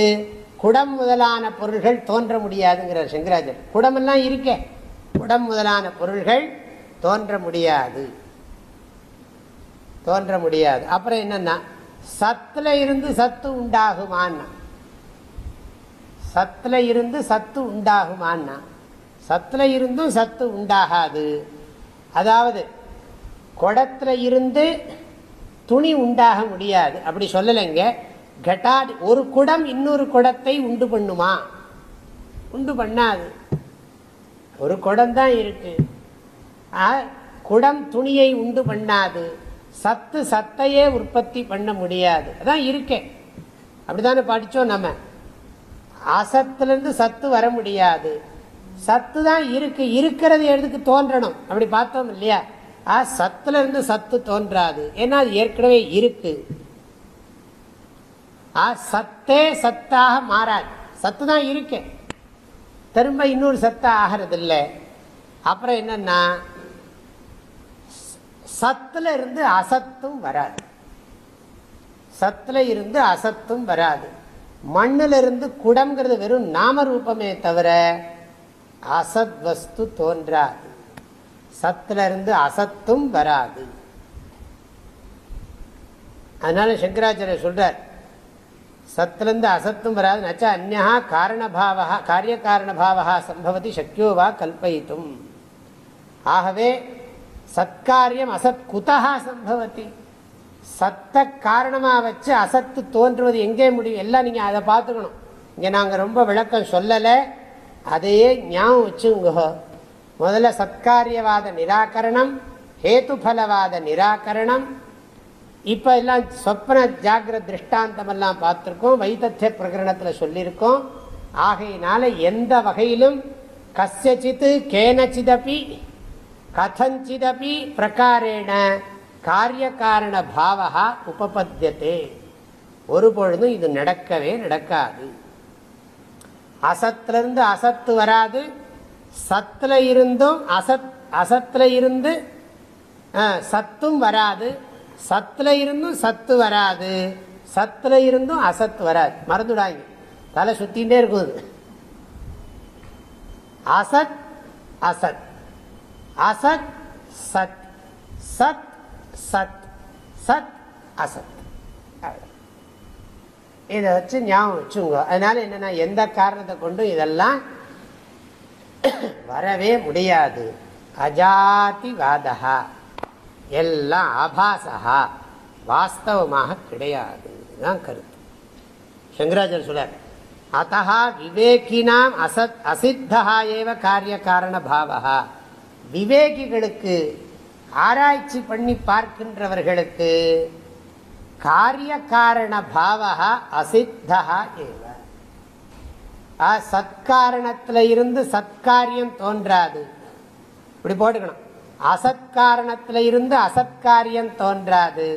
குடம் முதலான பொருள்கள் தோன்ற முடியாதுங்கிறார் சங்கராஜர் குடமெல்லாம் இருக்கே. குடம் முதலான பொருள்கள் தோன்ற முடியாது. தோன்ற முடியாது. அப்புறம் என்னன்னா சத்துல இருந்து சத்து உண்டாகுமான்னா. சத்துல இருந்து சத்து உண்டாகுமான்னா. சத்துல இருந்தும் சத்து உண்டாகாது. அதாவது குடத்துல இருந்து துணி உண்டாக முடியாது. அப்படி சொல்லலைங்க. கட்டாடி ஒரு குடம் இன்னொரு குடத்தை உண்டு பண்ணுமா? உண்டு பண்ணாது. ஒரு குடம் தான் இருக்கு. ஆ, குடம் துணியை உண்டு பண்ணாது. சத்து சத்தையே உற்பத்தி பண்ண முடியாது. அதான் இருக்கேன். அப்படிதானே படித்தோம் நம்ம. அசத்துலேருந்து சத்து வர முடியாது. சத்து தான் இருக்கு. இருக்கிறது எதுக்கு தோன்றணும்? அப்படி பார்த்தோம் இல்லையா? ஆ சத்துலேருந்து சத்து தோன்றாது. ஏன்னா அது ஏற்கனவே இருக்கு. சத்தே சத்தாக மாறாது. சத்து தான் இருக்கேன் திரும்ப இன்னொரு சத்தாக ஆகிறது இல்லை அப்புறம் என்னன்னா சத்துல இருந்து அசத்தும் வராது. சத்துல இருந்து அசத்தும் வராது. மண்ணில இருந்து குடம்ங்கிறது வெறும் நாம ரூபமே தவிர அசத் வஸ்து தோன்றாது. சத்துல இருந்து அசத்தும் வராது. அதனால சங்கராச்சாரிய சொல்றார் சத்திலிருந்து அசத்தும் வராது. நச்சா அந்நா காரணபாவா காரிய காரணபாவா சம்பவதி சக்கியோவா கல்பயித்தும். ஆகவே சத்காரியம் அசத் குதா சம்பவத்தி சத்த காரணமாக வச்சு அசத்து தோன்றுவது எங்கே முடியும்? எல்லாம் நீங்கள் அதை பார்த்துக்கணும். இங்கே நாங்கள் ரொம்ப விளக்கம் சொல்லலை. அதையே ஞாபகம் வச்சுங்க. முதல்ல சத்காரியவாத நிராகரணம் ஹேத்துஃபலவாத நிராகரணம். இப்போ எல்லாம் சொப்ன ஜாகிர திருஷ்டாந்தமெல்லாம் பார்த்துருக்கோம். வைத்தத்திய பிரகரணத்தில் சொல்லியிருக்கோம். ஆகையினால எந்த வகையிலும் கசியச்சித்து கேனச்சிதப்பி கதஞ்சிதபி பிரகாரேண காரிய காரண பாவகா உபபத்தியத்தே ஒரு பொழுதும் இது நடக்கவே நடக்காது. அசத்திலிருந்து அசத்து வராது. சத்தில் இருந்தும் அசத் அசத்தில் இருந்து சத்தும் வராது. சத்தில் இருந்தும் சத்து வராது. சத்தில் இருந்தும் அசத்து வராது. மறந்துடாங்க தலை சுத்தின்ண்டே இருக்குது. அசத் அசத். அசத் சத் சத் சத் சத் அசத். இதை வச்சு ஞாபகம் வச்சுங்க. அதனால என்னன்னா எந்த காரணத்தை கொண்டும் இதெல்லாம் வரவே முடியாது. அஜாதிவாதா எல்லாம் ஆபாசா வாஸ்தவமாக கிடையாது. தான் கருத்து. சங்கராஜர் சொல்றார் அத்தா விவேகினாம் அசத் அசித்தா ஏவ காரிய காரண பாவா விவேகிகளுக்கு ஆராய்ச்சி பண்ணி பார்க்கின்றவர்களுக்கு காரிய காரண பாவா அசித்தா ஏவ சத்காரணத்தில் இருந்து சத்காரியம் தோன்றாது. இப்படி போட்டுக்கணும். அசத்காரணத்தில் இருந்து அசத்காரியம் தோன்றாது.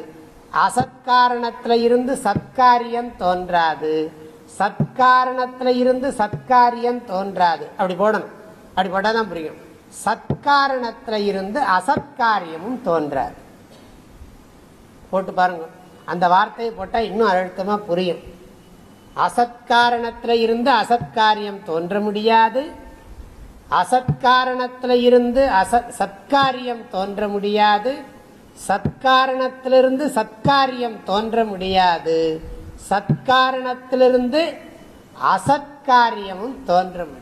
அசத்காரணத்தில் இருந்து சத்காரியம் தோன்றாது. சத்காரணத்தில் இருந்து சத்காரியம் தோன்றாது. அப்படி போடணும். அப்படி போட்டால் தான் புரியும். சத்காரணத்தில் இருந்து அசத்காரியமும் தோன்றாது போட்டு பாருங்க. அந்த வார்த்தையை போட்டால் இன்னும் அழுத்தமாக புரியும். அசத்காரணத்தில் இருந்து அசத்காரியம் தோன்ற முடியாது. அசத்காரணத்தில் இருந்து அசத் சத்காரியம் தோன்ற முடியாது. சத்காரணத்திலிருந்து சத்காரியம் தோன்ற முடியாது. சத்காரணத்திலிருந்து அசத்காரியமும் தோன்ற முடியாது.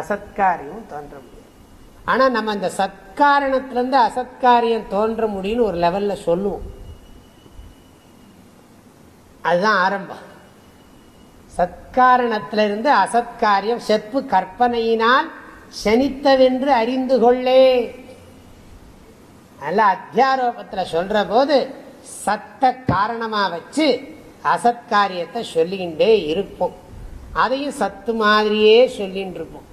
அசத்காரியமும் தோன்ற முடியாது ஆனால் நம்ம அந்த சத்காரணத்திலேருந்து அசத்காரியம் தோன்ற முடியும்னு ஒரு லெவலில் சொல்லுவோம். அதுதான் ஆரம்பம். சத்காரணத்திலிருந்து அசத்காரியம் செப்பு கற்பனையினால் சனித்தவென்று அறிந்து கொள்ளே. நல்ல அத்தியாரோபத்தில் சொல்ற போது சத்த காரணமாக வச்சு அசத்காரியத்தை சொல்லிக்கிட்டே இருப்போம். அதையும் சத்து மாதிரியே சொல்லின்னு இருப்போம்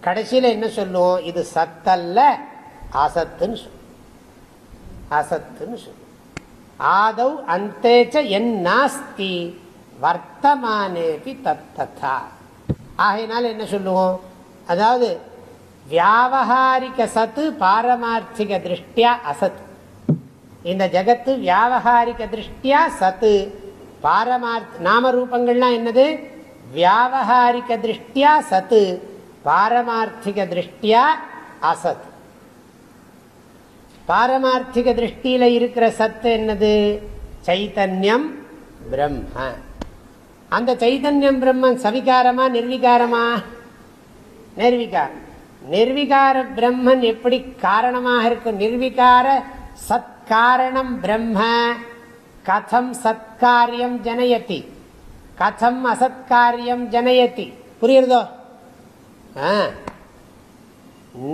கடைசியில் என்ன சொல்லுவோம் இது சத்தல்ல அசத்துன்னு சொல்லுவோம் அசத்துன்னு ஆதவ் அந்தேச்ச என் நாஸ்தி வர்த்தமானேபி தத்ததா. ஆகையினால என்ன சொல்லுவோம்? அதாவது வியாபகாரிக சத்து பாரமார்த்திக திருஷ்டியா அசத் இந்த ஜகத்து வியாபகாரிக திருஷ்டியா சத்து. பாரமார்த்த நாம ரூபங்கள்லாம் என்னது? வியாபகாரிக திருஷ்டியா சத்து. பாரமார்த்திக திருஷ்டியா அசத். பாரமார்த்திக திருஷ்டியில இருக்கிற சத்து என்னது? சைத்தன்யம் பிரம்ம. அந்த சைதன்யம் பிரம்மன் சவிகாரமா நிர்வீகாரமா? நிர்வீகாரம். நிர்வீகார பிரம்மன் எப்படி காரணமாக இருக்கும் நிர்வீகார சத்காரணம் பிரம்ம. கதம் சத்காரியம் ஜனயதி. கதம் அசத்காரியம் ஜனயதி. புரியுறதோ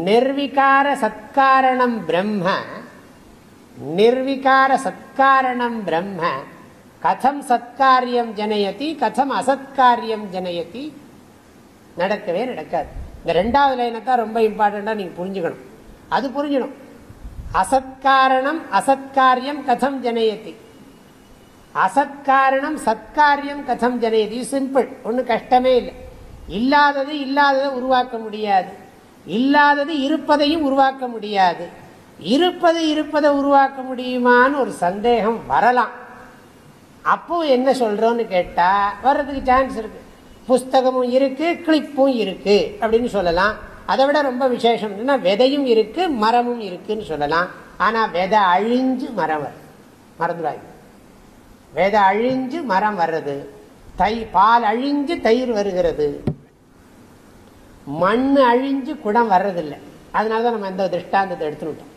நிர்விகார சத்காரணம் பிரம்ம. நிர்விகார சத்காரணம் பிரம்ம. கதம் சத்காரியம் ஜனயதி கதம் அசத்காரியம் ஜனயதி. நடக்கவே நடக்காது. இந்த ரெண்டாவது லைனை தான் ரொம்ப இம்பார்ட்டண்ட்டாக நீங்கள் புரிஞ்சுக்கணும். அது புரிஞ்சிடும் அசத்காரணம் அசத்காரியம் கதம் ஜனயத்தி அசத்காரணம் சத்காரியம் கதம் ஜனயதி. சிம்பிள் ஒன்றும் கஷ்டமே இல்லை. இல்லாதது இல்லாததை உருவாக்க முடியாது. இல்லாதது இருப்பதையும் உருவாக்க முடியாது. இருப்பது இருப்பதை உருவாக்க முடியுமான்னு ஒரு சந்தேகம் வரலாம். அப்போ என்ன சொல்கிறோன்னு கேட்டால் வர்றதுக்கு சான்ஸ் இருக்குது புஸ்தகமும் இருக்குது கிளிப்பும் இருக்குது அப்படின்னு சொல்லலாம். அதை விட ரொம்ப விசேஷம் என்னன்னா விதையும் இருக்குது மரமும் இருக்குன்னு சொல்லலாம். ஆனால் விதை அழிஞ்சு மரம் வருது மறந்துடாது விதை அழிஞ்சு மரம் வர்றது. தை பால் அழிஞ்சு தயிர் வருகிறது. மண் அழிஞ்சு குடம் வர்றதில்லை. அதனால தான் நம்ம இந்த திருஷ்டாந்தத்தை எடுத்துட்டோம்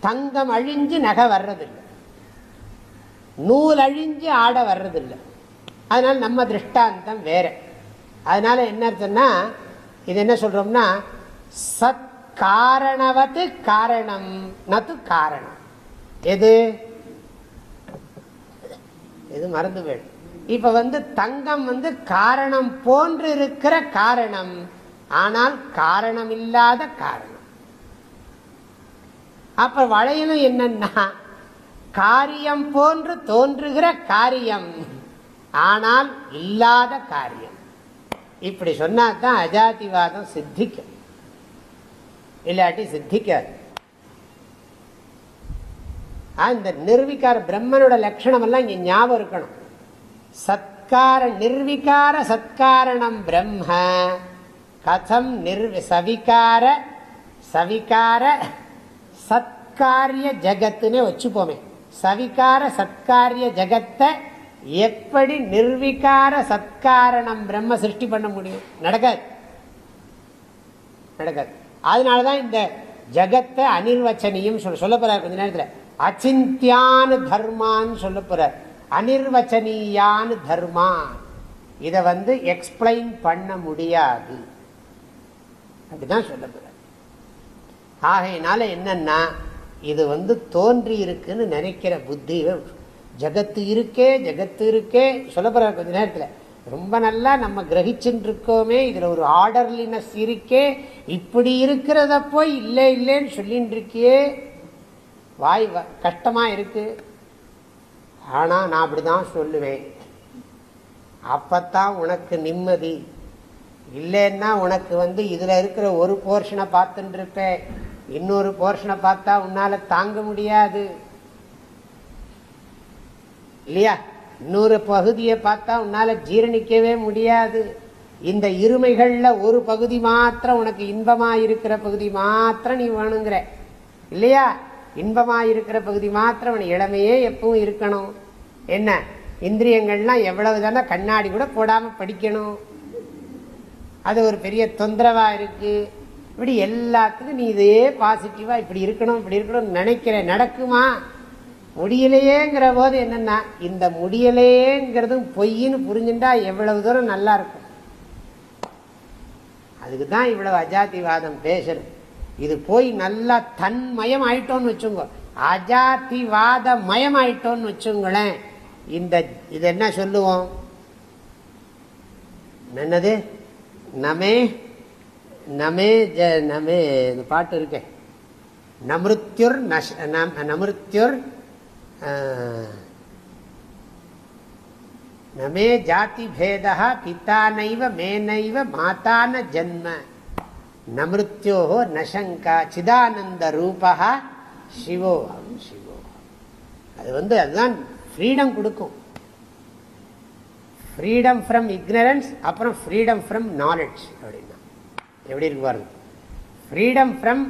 தங்கம் அழிஞ்சு நகை வர்றதில்லை. நூல் அழிஞ்சு ஆட வர்றதில்லை. அதனால நம்ம திருஷ்டாந்தம் வேற. அதனால என்ன அர்த்தம்னா இது என்ன சொல்றோம்னா சத் காரணவத்து காரணம் நத்து காரணம். எது? இது மறந்து போயிடும் இப்ப வந்து தங்கம் வந்து காரணம் போன்று இருக்கிற காரணம். ஆனால் காரணம் இல்லாத காரணம். அப்ப வளையலும் என்னன்னா காரியம் போன்று தோன்றுகிற காரியம். ஆனால் இல்லாத காரியம். இப்படி சொன்னாதான் அஜாதிவாதம் சித்திக்கும். இல்லாட்டி சித்திக்காது. இந்த நிர்விகார பிரம்மனோட லட்சணம் எல்லாம் இங்க ஞாபகம் இருக்கணும். சத்கார நிர்விகார சத்காரணம் பிரம்ம. கதம் நிர் சவிகார சவிகார சத்காரிய ஜகத்துன்னு வச்சுப்போமே. சவிகார சத்காரிய ஜகத்தை எப்படி நிர்விகார சத்காரணம் பிரம்ம சிருஷ்டி பண்ண முடியும்? நடக்காது. நடக்காது. அதனாலதான் இந்த ஜகத்தை அனிர்வச்சனியும் சொல்ல சொல்ல போறார் கொஞ்ச நேரத்தில். அச்சிந்தியான் தர்மான்னு சொல்ல போறார். அனிர்வச்சனீயான் தர்மான். இதை வந்து எக்ஸ்பிளைன் பண்ண முடியாது. அப்படிதான் சொல்ல போற ஆகையினால என்னன்னா இது வந்து தோன்றி இருக்குன்னு நினைக்கிற புத்தி ஜகத்து இருக்கே ஜகத்து இருக்கே சொல்ல போற கொஞ்ச நேரத்தில். ரொம்ப நல்லா நம்ம கிரகிச்சுட்டு இருக்கோமே இதில் ஒரு ஆர்டர்லினஸ் இருக்கே இப்படி இருக்கிறத போய் இல்லை இல்லைன்னு சொல்லிட்டு இருக்கியே வாய் கஷ்டமாக இருக்கு. ஆனால் நான் அப்படி தான் சொல்லுவேன். அப்பத்தான் உனக்கு நிம்மதி. இல்லைன்னா உனக்கு வந்து இதில் இருக்கிற ஒரு போர்ஷனை பார்த்துட்டு இருப்பேன் இன்னொரு போர்ஷனை பார்த்தா உன்னால் தாங்க முடியாது. இல்லையா? இன்னொரு பகுதியை பார்த்தா உன்னால் ஜீரணிக்கவே முடியாது. இந்த இருமைகளில் ஒரு பகுதி மாத்திரம் உனக்கு இன்பமாக இருக்கிற பகுதி மாத்திரம் நீ வேணுங்கிற. இல்லையா? இன்பமாக இருக்கிற பகுதி மாத்திரம் உனக்கு இளமையே எப்பவும் இருக்கணும். என்ன? இந்திரியங்கள்லாம் எவ்வளவு தானே கண்ணாடி கூட போடாமல் படிக்கணும். அது ஒரு பெரிய தொந்தரவாக இருக்குது இப்படி எல்லாத்துக்கும் நீ இதே பாசிட்டிவாக இப்படி இருக்கணும் இப்படி இருக்கணும்னு நினைக்கிற நடக்குமா? முடியலையேங்கிற போது என்னன்னா இந்த முடியலையேங்கிறதும் பொய்ன்னு புரிஞ்சுட்டா எவ்வளவு தூரம் நல்லா இருக்கும். அதுக்கு தான் இவ்வளவு அஜாதிவாதம் பேசணும். இது போய் நல்லா தன்மயம் ஆயிட்டோன்னு வச்சுங்க. அஜாதிவாத மயம் ஆயிட்டோன்னு வச்சுங்களேன். இந்த இது என்ன சொல்லுவோம்? என்னது? நமே நமே ஜ நமே இந்த பாட்டு இருக்கேன் நமிருத்யுர் நஷ் நமிருத்யுர் நமே ஜாதி பேதா பிதா நைவ மே நைவ மாதா ஜன்ம. நமிருத்யோ நசங்கா சிதானந்த ரூபா சிவோகம் சிவோ. அது வந்து அதுதான் ஃப்ரீடம் கொடுக்கும். ஃப்ரீடம் ஃப்ரம் இக்னரன்ஸ் அப்புறம் ஃப்ரீடம் ஃப்ரம் நாலெட்ஜ் அப்படின்னா. எப்படி இருக்கு பாருங்க. ஃப்ரீடம் ஃப்ரம்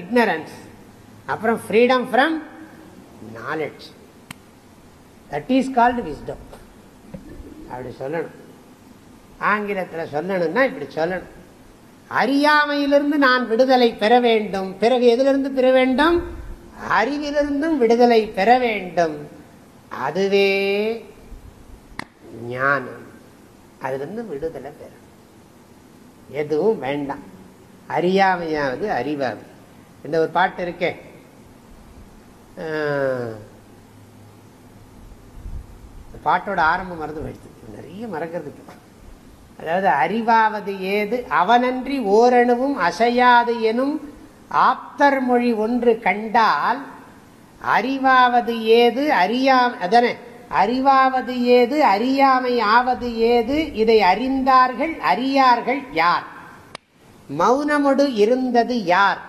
இக்னரன்ஸ் அப்புறம் freedom from knowledge that is called wisdom அப்படி சொல்லணும். ஆங்கிலத்தில் சொல்லணும்னா இப்படி சொல்லணும். அறியாமையிலிருந்து நான் விடுதலை பெற வேண்டும். பிறகு எதிலிருந்து பெற வேண்டும்? அறிவிலிருந்தும் விடுதலை பெற வேண்டும். அதுவே ஞானம். அதுலேருந்து விடுதலை பெறணும். எதுவும் வேண்டாம். அறியாமையாவது அறிவாது இந்த ஒரு பாட்டு இருக்கேன் பாட்டோட ஆரம்பம் மறந்து போயிடுது நிறைய மறக்கிறதுக்கு அதாவது அறிவாவது ஏது? அவனன்றி ஓரணுவும் அசையாது எனும் ஆப்தர் மொழி ஒன்று கண்டால் அறிவாவது ஏது? அறியாம அதானே? அறிவாவது ஏது அறியாமை ஆவது ஏது இதை அறிந்தார்கள் அறியார்கள் யார்? மௌனமொடு இருந்தது யார்?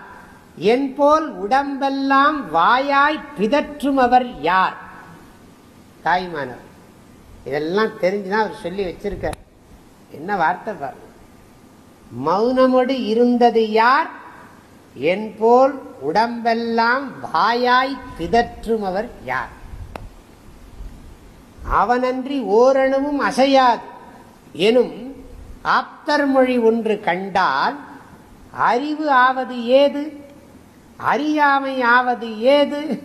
என் போல் உடம்பெல்லாம் வாயாய் பிதற்றும் அவர் யார்? தாய்மானவர். இதெல்லாம் தெரிஞ்சுதான் அவர் சொல்லி வச்சிருக்க என்ன வார்த்தை பாரு? மௌனமோடு இருந்தது யார்? என் போல் உடம்பெல்லாம் வாயாய் பிதற்றும் அவர் யார்? அவனன்றி ஓரணுவும் அசையாது. எனும் ஆப்தர் மொழி ஒன்று கண்டால் அறிவு ஆவது ஏது? அறியாமை ஆவது ஏது?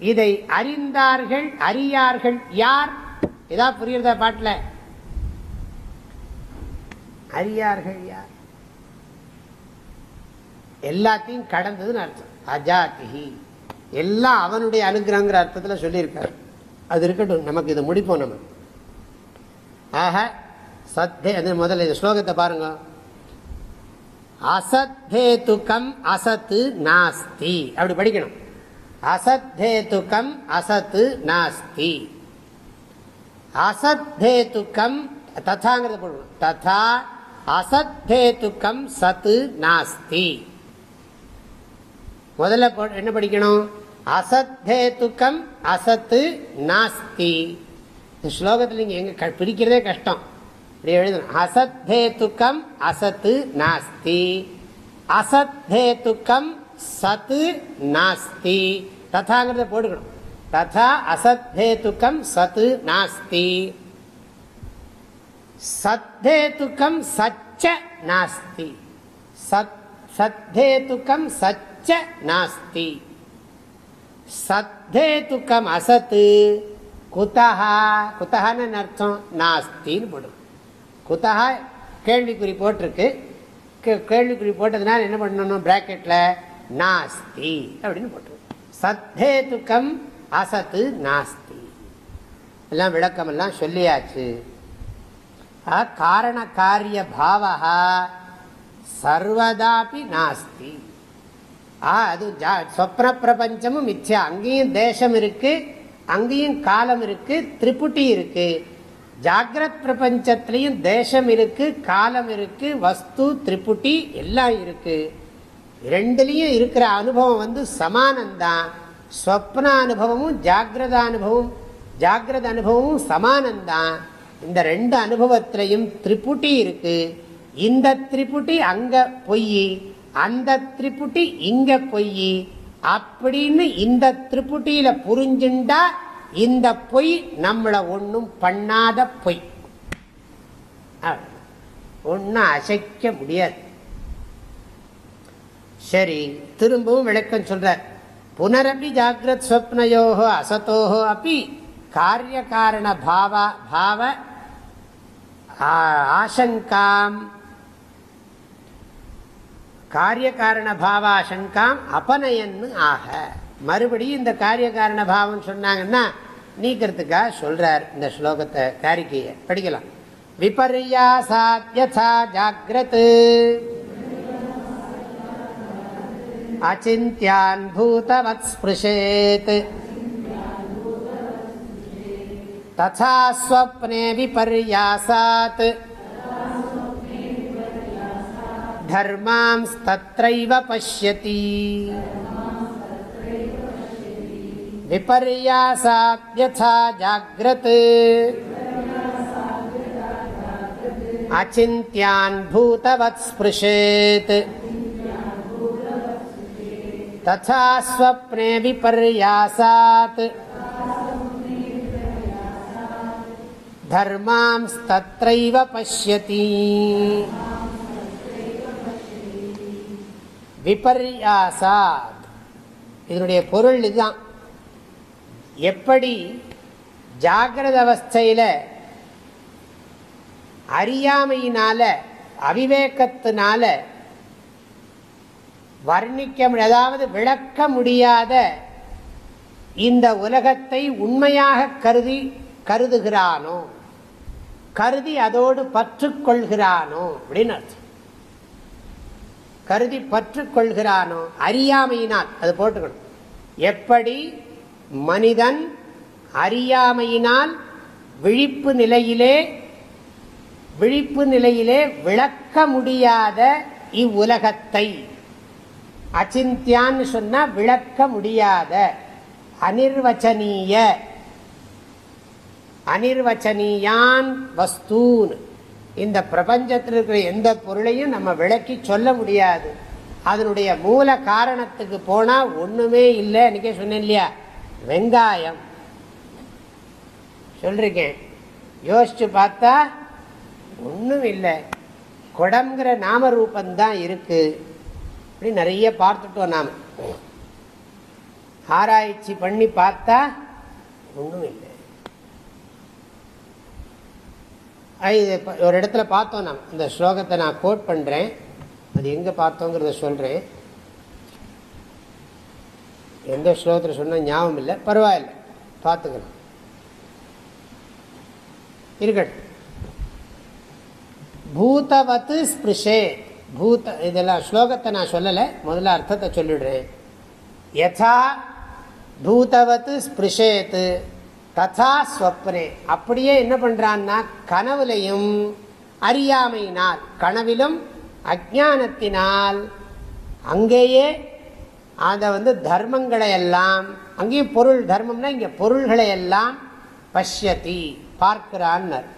இதை அறிந்தார்கள் அறியார்கள் யார்? இதா புரியுறதா பாட்டில்? அறியார்கள் யார்? எல்லாத்தையும் கடந்ததுன்னு அர்த்தம். அஜாதி எல்லாம் அவனுடைய அனுகிரகங்கிற அர்த்தத்தில் சொல்லியிருக்காரு. அது இருக்கட்டும் நமக்கு இதை முடிப்போம் நம்ம. ஆக சத்தே அது முதல்ல இந்த ஸ்லோகத்தை பாருங்க. அசத்தேதுக்கம் அசத்து நாஸ்தி. அப்படி படிக்கணும். அசத்தேதுக்கம் அசத்து நாஸ்தி. அசத்தேதுக்கம் ததாங்கிறத போடணும் ததா அசத்தேதுக்கம் சத்து நாஸ்தி. முதல்ல என்ன படிக்கணும்? அசத்தேதுக்கம் அசத்து நாஸ்தி. இந்த ஸ்லோகத்தில் நீங்கள் எங்க பிடிக்கிறதே கஷ்டம். இப்படி எழுதணும். அசத்தேதுக்கம் அசத்து நாஸ்தி. அசத்தேதுக்கம் சத்து நாஸ்தி. ததாங்கிறத போட்டுக்கணும். ததா அசத்தேதுக்கம் சத்து நாஸ்தி. சத்தேதுக்கம் சச்ச நாஸ்தி. சத் சத்தேதுக்கம் சச்ச நாஸ்தி. சத்தேதுக்கம் அசத்து. குத்தஹா குத்தகான்னு அர்த்தம்? நாஸ்தின்னு போடும் குத்தகா கேள்விக்குறி போட்டிருக்கு. கேள்விக்குறி போட்டதுனால என்ன பண்ணணும்? பிராக்கெட்டில் நாஸ்தி அப்படின்னு போட்டு சத்தேதுக்கம் அசத்து நாஸ்தி. எல்லாம் விளக்கமெல்லாம் சொல்லியாச்சு. காரண காரிய பாவா சர்வதாபி நாஸ்தி. அது சொப்ன பிரபஞ்சமும் மிச்சம் அங்கேயும் தேசம் இருக்கு அங்கேயும் காலம் இருக்கு திரிபுட்டி இருக்கு. ஜாகிரத் பிரபஞ்சத்திலையும் தேசம் இருக்கு காலம் இருக்கு வஸ்து திரிபுட்டி எல்லாம் இருக்கு. ரெண்டுலேயும் இருக்கிற அனுபவம் வந்து சமானந்தான் ஸ்வப்ன அனுபவமும் ஜாகிரத அனுபவம் ஜாகிரத அனுபவமும் சமானந்தான் இந்த ரெண்டு அனுபவத்திலையும் திரிபுட்டி இருக்கு. இந்த திரிபுட்டி அங்க பொய். அந்த திரிபுட்டி இங்க பொய். அப்படின்னு இந்த திரிபுட்டியில புரிஞ்சுண்டா இந்த பொய் நம்மளை ஒன்றும் பண்ணாத பொய். ஒன்னும் அசைக்க முடியாது. சரி திரும்பவும் விளக்கம் சொல்ற புனரபி ஜாகிரத் ஸ்வப்னயோகோ அசத்தோகோ அப்படி காரிய காரண பாவ பாவ ஆசங்காம் காரியகாரண பாவா சங்காம் அபநயன்னு ஆக. மறுபடியும் இந்த காரியகாரண பாவம் சொன்னாங்கன்னா நீக்கிறதுக்காக சொல்றார் இந்த ஸ்லோகத்தை காரிக்கையை படிக்கலாம். விபர்யாசாத்யதா ஜாகிரத். அச்சிந்தியான் பூதவத் ஸ்பிருஷேத். ததா ஸ்வப்னே விபர்யாசாத் धर्मांस्तत्रैव पश्यति विपर्यासाद्यथा जाग्रत् अचिन्त्यान् भूतवत् स्पृशेत् तथा स्वप्ने विपर्यासात् धर्मांस्तत्रैव पश्यति விபர்யாசாத். இதனுடைய பொருள் இதுதான். எப்படி ஜாகிரத அவஸ்தையில் அறியாமையினால அவிவேகத்தினால வர்ணிக்க அதாவது விளக்க முடியாத இந்த உலகத்தை உண்மையாக கருதி கருதுகிறானோ? கருதி அதோடு பற்றுக்கொள்கிறானோ அப்படின்னு அர்த்தம். கருதி பற்று கொள்கிறானோ அறியாமையினால் அது போட்டுக்கணும். எப்படி? மனிதன் அறியாமையினால் விழிப்பு நிலையிலே விழிப்பு நிலையிலே விளக்க முடியாத இவ்வுலகத்தை. அச்சிந்தியான்னு சொன்னா விளக்க முடியாத அனிர்வச்சனீய அனிர்வச்சனீயான் வஸ்தூன் இந்த பிரபஞ்சத்தில் இருக்கிற எந்த பொருளையும் நம்ம விளக்கி சொல்ல முடியாது. அதனுடைய மூல காரணத்துக்கு போனால் ஒன்றுமே இல்லை எனக்கே சொன்னேன் இல்லையா? வெங்காயம். சொல்லிருக்கேன் யோசிச்சு பார்த்தா ஒன்றும் இல்லை. குடம்ங்கிற நாம ரூபந்தான் இருக்கு. அப்படி நிறைய பார்த்துட்டோம் நாம். ஆராய்ச்சி பண்ணி பார்த்தா ஒன்றும் இல்லை. இது ஒரு இடத்துல பார்த்தோம் நான் இந்த ஸ்லோகத்தை நான் கோட் பண்ணுறேன் அது எங்கே பார்த்தோங்கிறத சொல்கிறேன் எந்த ஸ்லோகத்தில் சொன்னால் ஞாபகம் இல்லை. பரவாயில்ல. பார்த்துக்கலாம். இருக்கட்டும். பூதவத்து ஸ்பிருஷே. பூத இதெல்லாம் ஸ்லோகத்தை நான் சொல்லலை. முதல்ல அர்த்தத்தை சொல்லிடுறேன். யதா பூதவத்து ஸ்பிருஷேத்து. ததா ஸ்வப்னே அப்படியே என்ன பண்ணுறான்னா கனவுலையும் அறியாமையினால் கனவிலும் அஜானத்தினால் அங்கேயே அதை வந்து தர்மங்களை எல்லாம் அங்கேயும் பொருள் தர்மம்னா இங்கே பொருள்களை எல்லாம் பஷ்யதி பார்க்கிறான்னர்.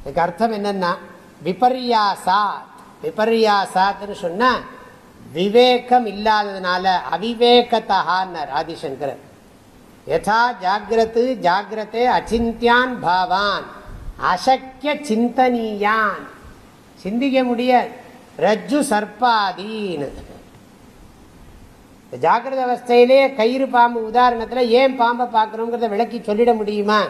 இதுக்கு அர்த்தம் என்னன்னா விபர்யாசாத் விபர்யாசாத்னு சொன்னால் விவேகம் இல்லாததுனால அவிவேகத்தகான்னர் ஆதிசங்கரன் யதா ஜாகிரத்து ஜாகிரதே அச்சிந்தியான் பாவான் அசக்கிய சிந்தனீயான் சிந்திக்க முடியாது. ரஜ்ஜு சர்ப்பாதீன். ஜாகிரத அவஸ்தையிலே கயிறு பாம்பு உதாரணத்தில் ஏன் பாம்பை பார்க்குறோங்கிறத விளக்கி சொல்லிட முடியுமா?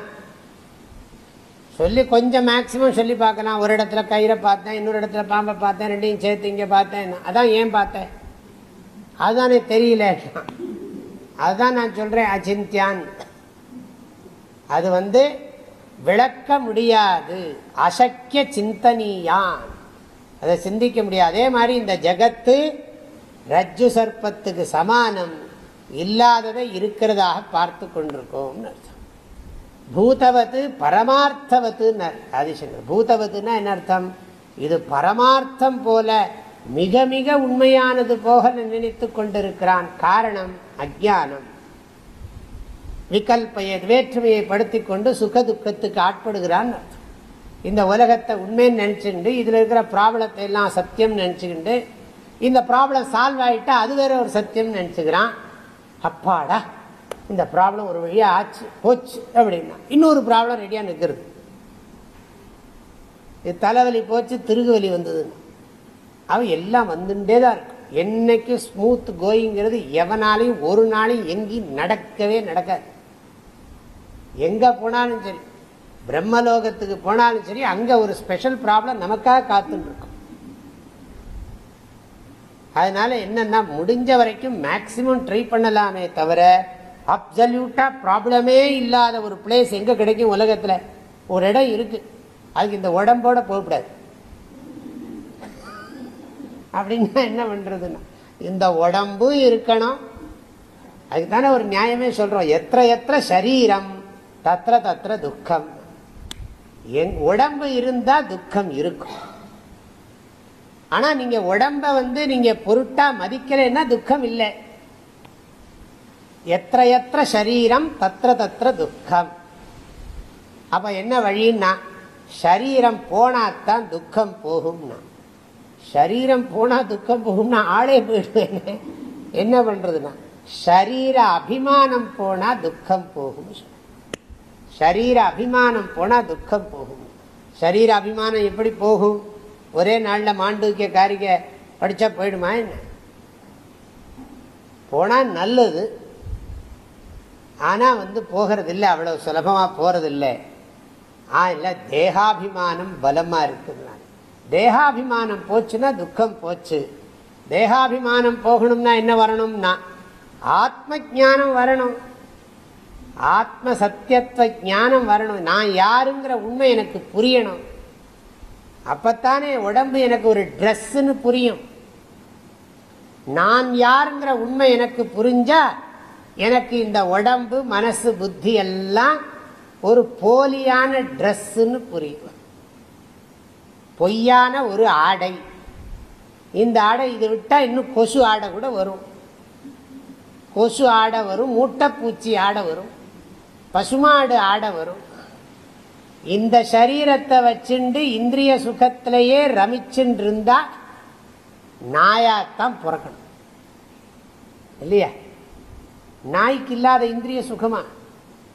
சொல்லி கொஞ்சம் மேக்சிமம் சொல்லி பார்க்கலாம். ஒரு இடத்துல கயிறை பார்த்தேன் இன்னொரு இடத்துல பாம்பை பார்த்தேன் ரெண்டையும் சேர்த்து இங்கே பார்த்தேன். அதான் ஏன் பார்த்தேன்? அதுதானே தெரியல. அதுதான் நான் சொல்கிறேன் அச்சிந்தியான் அது வந்து விளக்க முடியாது அசக்கிய சிந்தனியான். அதை சிந்திக்க முடியாது. அதே மாதிரி இந்த ஜகத்து ரஜ்ஜு சர்ப்பத்துக்கு சமானம் இல்லாததை இருக்கிறதாக பார்த்து கொண்டிருக்கோம்னு அர்த்தம். பூதவத்து பரமார்த்தவத்து ஆதிசங்கர் பூதவதுன்னா என்ன அர்த்தம்? இது பரமார்த்தம் போல மிக மிக உண்மையானது போக நினைத்து கொண்டிருக்கிறான். காரணம் அஜானம். விகல்பைய வேற்றுமையை படுத்தி கொண்டு சுக துக்கத்துக்கு ஆட்படுகிறான். இந்த உலகத்தை உண்மைன்னு நினச்சிக்கிண்டு இதில் இருக்கிற ப்ராப்ளத்தை எல்லாம் சத்தியம் நினச்சிக்கிண்டு இந்த ப்ராப்ளம் சால்வ் ஆகிட்டா அது வேற ஒரு சத்தியம் நினச்சிக்கிறான். அப்பாடா இந்த ப்ராப்ளம் ஒரு வழியாக ஆச்சு போச்சு அப்படின்னா. இன்னொரு ப்ராப்ளம் ரெடியாக நிற்கிறது. இது தலைவலி போச்சு திருகுவலி வந்ததுன்னு. அவன் எல்லாம் வந்துட்டே தான் இருக்கும் என்னைக்கு ஸ்மூத் கோயிங்கிறது எவனாலையும் ஒரு நாளையும் எங்கேயும் நடக்கவே நடக்காது. எங்கே போனாலும் சரி பிரம்மலோகத்துக்கு போனாலும் சரி அங்கே ஒரு ஸ்பெஷல் ப்ராப்ளம் நமக்காக காத்துட்டு இருக்கும் அதனால என்னன்னா முடிஞ்ச வரைக்கும் மேக்சிமம் ட்ரை பண்ணலாமே தவிர அப்சல்யூட்டா ப்ராப்ளமே இல்லாத ஒரு பிளேஸ் எங்க கிடைக்கும் உலகத்துல? ஒரு இடம் இருக்கு. அதுக்கு இந்த உடம்போட போகக்கூடாது. அப்படின்னா என்ன பண்ணுறதுன்னா இந்த உடம்பும் இருக்கணும். அதுக்கு தானே ஒரு நியாயமே சொல்கிறோம் எத்த எத்த சரீரம் தத்திர தத்திர துக்கம். எங் உடம்பு இருந்தால் துக்கம் இருக்கும். ஆனால் நீங்கள் உடம்பை வந்து நீங்கள் பொருட்டாக மதிக்கலைன்னா துக்கம் இல்லை. எத்த எத்த சரீரம் தத்திர தத்திர துக்கம். அப்போ என்ன வழின்னா சரீரம் போனாத்தான் துக்கம் போகும்னா. சரீரம் போனா துக்கம் போகும்னா ஆளே போயிடுவேன். என்ன பண்றதுன்னா சரீர அபிமானம் போனா துக்கம் போகும். சரீர அபிமானம் போனா துக்கம் போகும். சரீர அபிமானம் எப்படி போகும்? ஒரே நாளில் மாண்டூக்கிய காரிக்க படித்தா போயிடுமா என்ன? போனால் நல்லது. ஆனால் வந்து போகிறதில்லை அவ்வளோ சுலபமாக போகிறதில்லை ஆ இல்லை தேகாபிமானம் பலமாக இருக்குதுனால தேகாபிமானம் போச்சுன்னா துக்கம் போச்சு. தேகாபிமானம் போகணும்னா என்ன வரணும்னா ஆத்ம ஜானம் வரணும். ஆத்ம சத்தியத்துவ ஞானம் வரணும். நான் யாருங்கிற உண்மை எனக்கு புரியணும். அப்பத்தானே உடம்பு எனக்கு ஒரு ட்ரெஸ்ஸுன்னு புரியும். நான் யாருங்கிற உண்மை எனக்கு புரிஞ்சா எனக்கு இந்த உடம்பு மனசு புத்தி எல்லாம் ஒரு போலியான ட்ரெஸ்ஸுன்னு புரியும். பொய்யான ஒரு ஆடை. இந்த ஆடை இது விட்டால் இன்னும் கொசு ஆடை கூட வரும். கொசு ஆடை வரும் மூட்டைப்பூச்சி ஆடை வரும் பசுமாடு ஆடை வரும். இந்த சரீரத்தை வச்சுண்டு இந்திரிய சுகத்திலேயே ரமிச்சுட்டு இருந்தா நாயாத்தான் பிறக்கணும். இல்லையா? நாய்க்கு இல்லாத இந்திரிய சுகமா?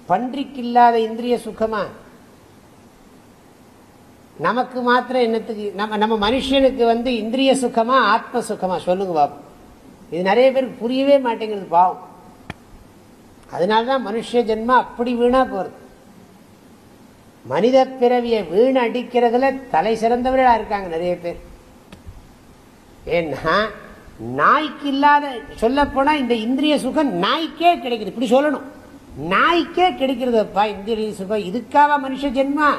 பன்றிக்கு இல்லாத இந்திரிய சுகமா? நமக்கு மாத்திரம் என்னத்துக்கு நம்ம நம்ம மனுஷனுக்கு வந்து இந்திரிய சுகமா ஆத்ம சுகமா? சொல்லுங்க பாப்போம் இது நிறைய பேருக்கு புரியவே மாட்டேங்கிறது பாவம். அதனால தான் மனுஷ ஜென்மா அப்படி வீணா போறது. மனித பிறவியை வீண் அடிக்கிறதுல தலை சிறந்தவர்களா இருக்காங்க நிறைய பேர். ஏன்னா நாய்க்கு இல்லாத சொல்ல இந்த இந்திரிய சுகம் நாய்க்கே கிடைக்குது. இப்படி சொல்லணும். நாய்க்கே கிடைக்கிறதுப்பா இந்திரிய சுகம். இதுக்காக மனுஷ ஜென்மா?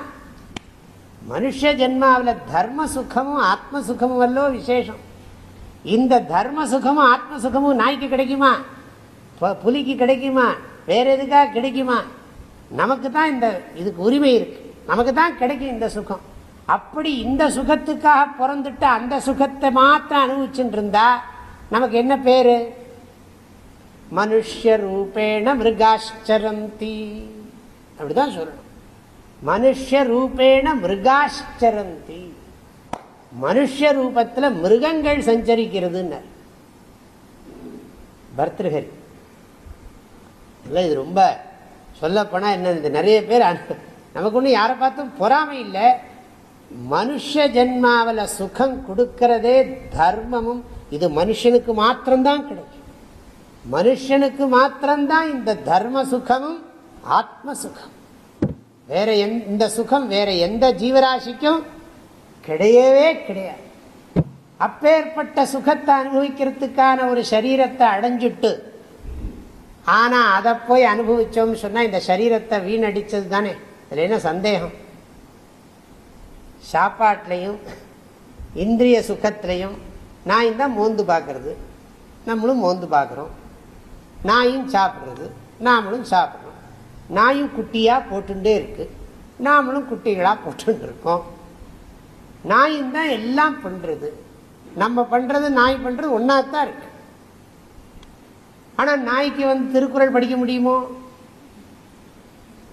மனுஷ ஜென்மாவில் தர்ம சுகமும் ஆத்ம சுகமும் வல்லோ விசேஷம். இந்த தர்ம சுகமும் ஆத்ம சுகமும் நாய்க்கு கிடைக்குமா? புலிக்கு கிடைக்குமா? வேற எதுக்காக கிடைக்குமா? நமக்கு தான் இந்த இதுக்கு உரிமை இருக்கு. நமக்கு தான் கிடைக்கும் இந்த சுகம். அப்படி இந்த சுகத்துக்காக பிறந்துட்டு அந்த சுகத்தை மாத்திரம் அனுபவிச்சுட்டு இருந்தா நமக்கு என்ன பேரு? மனுஷ ரூபேண மிருகாச்சரந்தி அப்படிதான் சொல்லணும். மனுஷரூபேண மிருகாச்சரந்தி மனுஷ்ய மிருகங்கள் சஞ்சரிக்கிறதுன்னு பர்திருஹரி. இல்லை இது ரொம்ப சொல்லப்போனால் என்ன இது நிறைய பேர் நமக்கு ஒன்றும் யாரை பார்த்தும் பொறாமை இல்லை. மனுஷ ஜென்மாவில் சுகம் கொடுக்கறதே தர்மமும் இது மனுஷனுக்கு மாத்திரம்தான் கிடைக்கும். மனுஷனுக்கு மாத்திரம்தான் இந்த தர்ம சுகமும் ஆத்ம சுகம். வேற எந் இந்த சுகம் வேற எந்த ஜீவராசிக்கும் கிடையவே கிடையாது. அப்பேற்பட்ட சுகத்தை அனுபவிக்கிறதுக்கான ஒரு சரீரத்தை அடைஞ்சிட்டு ஆனால் அதை போய் அனுபவிச்சோம்னு சொன்னால் இந்த சரீரத்தை வீணடிச்சது தானே. அதில் என்ன சந்தேகம்? சாப்பாட்லையும் இந்திரிய சுகத்திலையும் நாயும் தான் மோந்து பார்க்கறது நம்மளும் மோந்து பார்க்குறோம் நாயும் சாப்பிட்றது. நாமளும் சாப்பிட்றோம். நாயும் குட்டியாக போட்டுட்டே இருக்கு. நாமளும் குட்டிகளாக போட்டுன்னு இருக்கோம் நாயும் தான் எல்லாம் பண்ணுறது நம்ம பண்ணுறது நாய் பண்ணுறது ஒன்றா தான் இருக்கு. ஆனால் நாய்க்கு வந்து திருக்குறள் படிக்க முடியுமோ?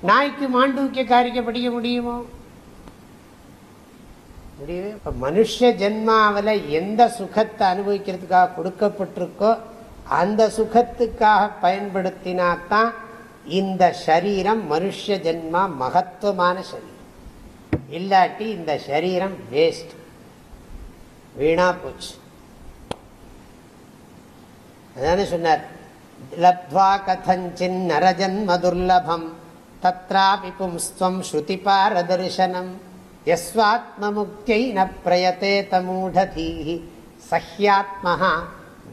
நாய்க்கு மாண்டூக்கிய காரிக்க படிக்க முடியுமோ? முடியவே இப்போ மனுஷ ஜென்மாவில் எந்த சுகத்தை அனுபவிக்கிறதுக்காக கொடுக்கப்பட்டிருக்கோ அந்த சுகத்துக்காக பயன்படுத்தினாத்தான் இந்த சரீரம் மனுஷ ஜென்மா மகத்துவமான சரீரம். இல்லாட்டி இந்த சரீரம் வேஸ்ட் வீணா போச்சு. அதானே சொன்னார். லப்த்வா கதஞ்சின் நரஜன்ம துர்லபம் தத்ராபி பும்ஸ்துவம் ஸ்ருதி பாரதர்சனம் யஸ்வாத்மமுக்தியை ந பிரயத்தே தமூடதீஹி. சஹ்யாத்மஹா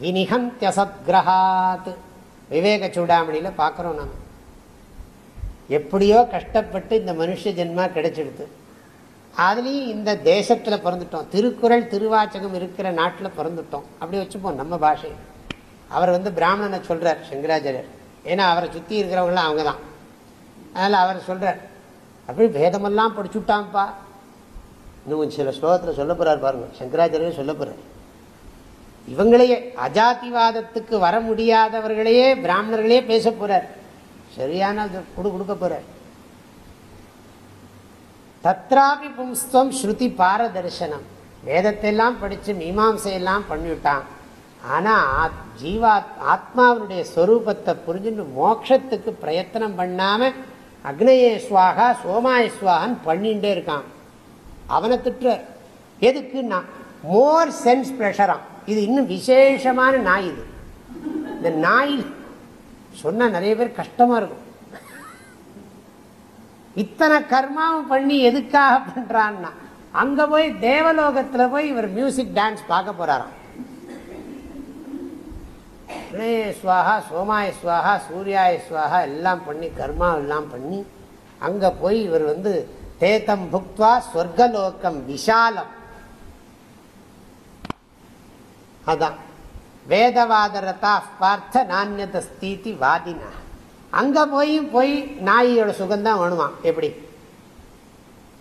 வினிஹந்திய சத்கிரஹாத் விவேக சூடாமணியில் பார்க்குறோம் நம்ம எப்படியோ கஷ்டப்பட்டு இந்த மனுஷ ஜென்மா கிடைச்சிடுது. அதுலேயும் இந்த தேசத்தில் பிறந்துட்டோம். திருக்குறள் திருவாச்சகம் இருக்கிற நாட்டில் பிறந்துட்டோம். அப்படி வச்சுப்போம் நம்ம பாஷை. அவர் வந்து பிராமணனை சொல்கிறார் சங்கராச்சாரியர். ஏன்னா அவரை சுற்றி இருக்கிறவங்களாம் அவங்க தான் அதனால் அவர் சொல்கிறார் அப்படி வேதமெல்லாம் படிச்சுட்டான்ப்பா. இன்னும் சில ஸ்லோகத்தில் சொல்ல போகிறார் பாருங்கள் சங்கராச்சாரியர் சொல்ல போகிறார் இவங்களையே அஜாதிவாதத்துக்கு வர முடியாதவர்களையே பிராமணர்களே பேச போகிறார் சரியான கொடு கொடுக்க போறார். தத்ராபி பும்ஸ்துவம் ஸ்ருதி பாரதர்சனம் வேதத்தை எல்லாம் மீமாசையெல்லாம் மீமாம்சையெல்லாம் பண்ணிவிட்டான். ஆனால் ஆத்- ஜீவா ஆத்மாவினுடைய ஸ்வரூபத்தை புரிஞ்சுட்டு மோட்சத்துக்கு பிரயத்தனம் பண்ணாமல் அக்னயே சுவாகா சோமாய ஸ்வாகன் இருக்கான். அவனை திட்டுறார். எதுக்குன்னா மோர் சென்ஸ் ப்ரெஷராம் இது இன்னும் விசேஷமான நாய் இது. இந்த நாய் சொன்னா நிறைய பேர் கஷ்டமா இருக்கும். இத்தனை கர்மாவும் பண்ணி எதுக்காக பண்றான்னா அங்க போய் தேவலோகத்துல போய் இவர் மியூசிக் டான்ஸ் பார்க்க போறாராம். அக்னேய ஸ்வாகா சோமாய சுவாகா சூர்யாய சுவாகா எல்லாம் பண்ணி கர்மா எல்லாம் பண்ணி அங்க போய் இவர் வந்து தேதம் புக்துவா சொர்க்கலோகம் விஷாலம். அதான். வேதவாதரதா பார்த்த நானியதஸ்தீதி வாதினா. அங்கே போய் போய் நாயோட சுகந்தான் வேணுமாம் எப்படி?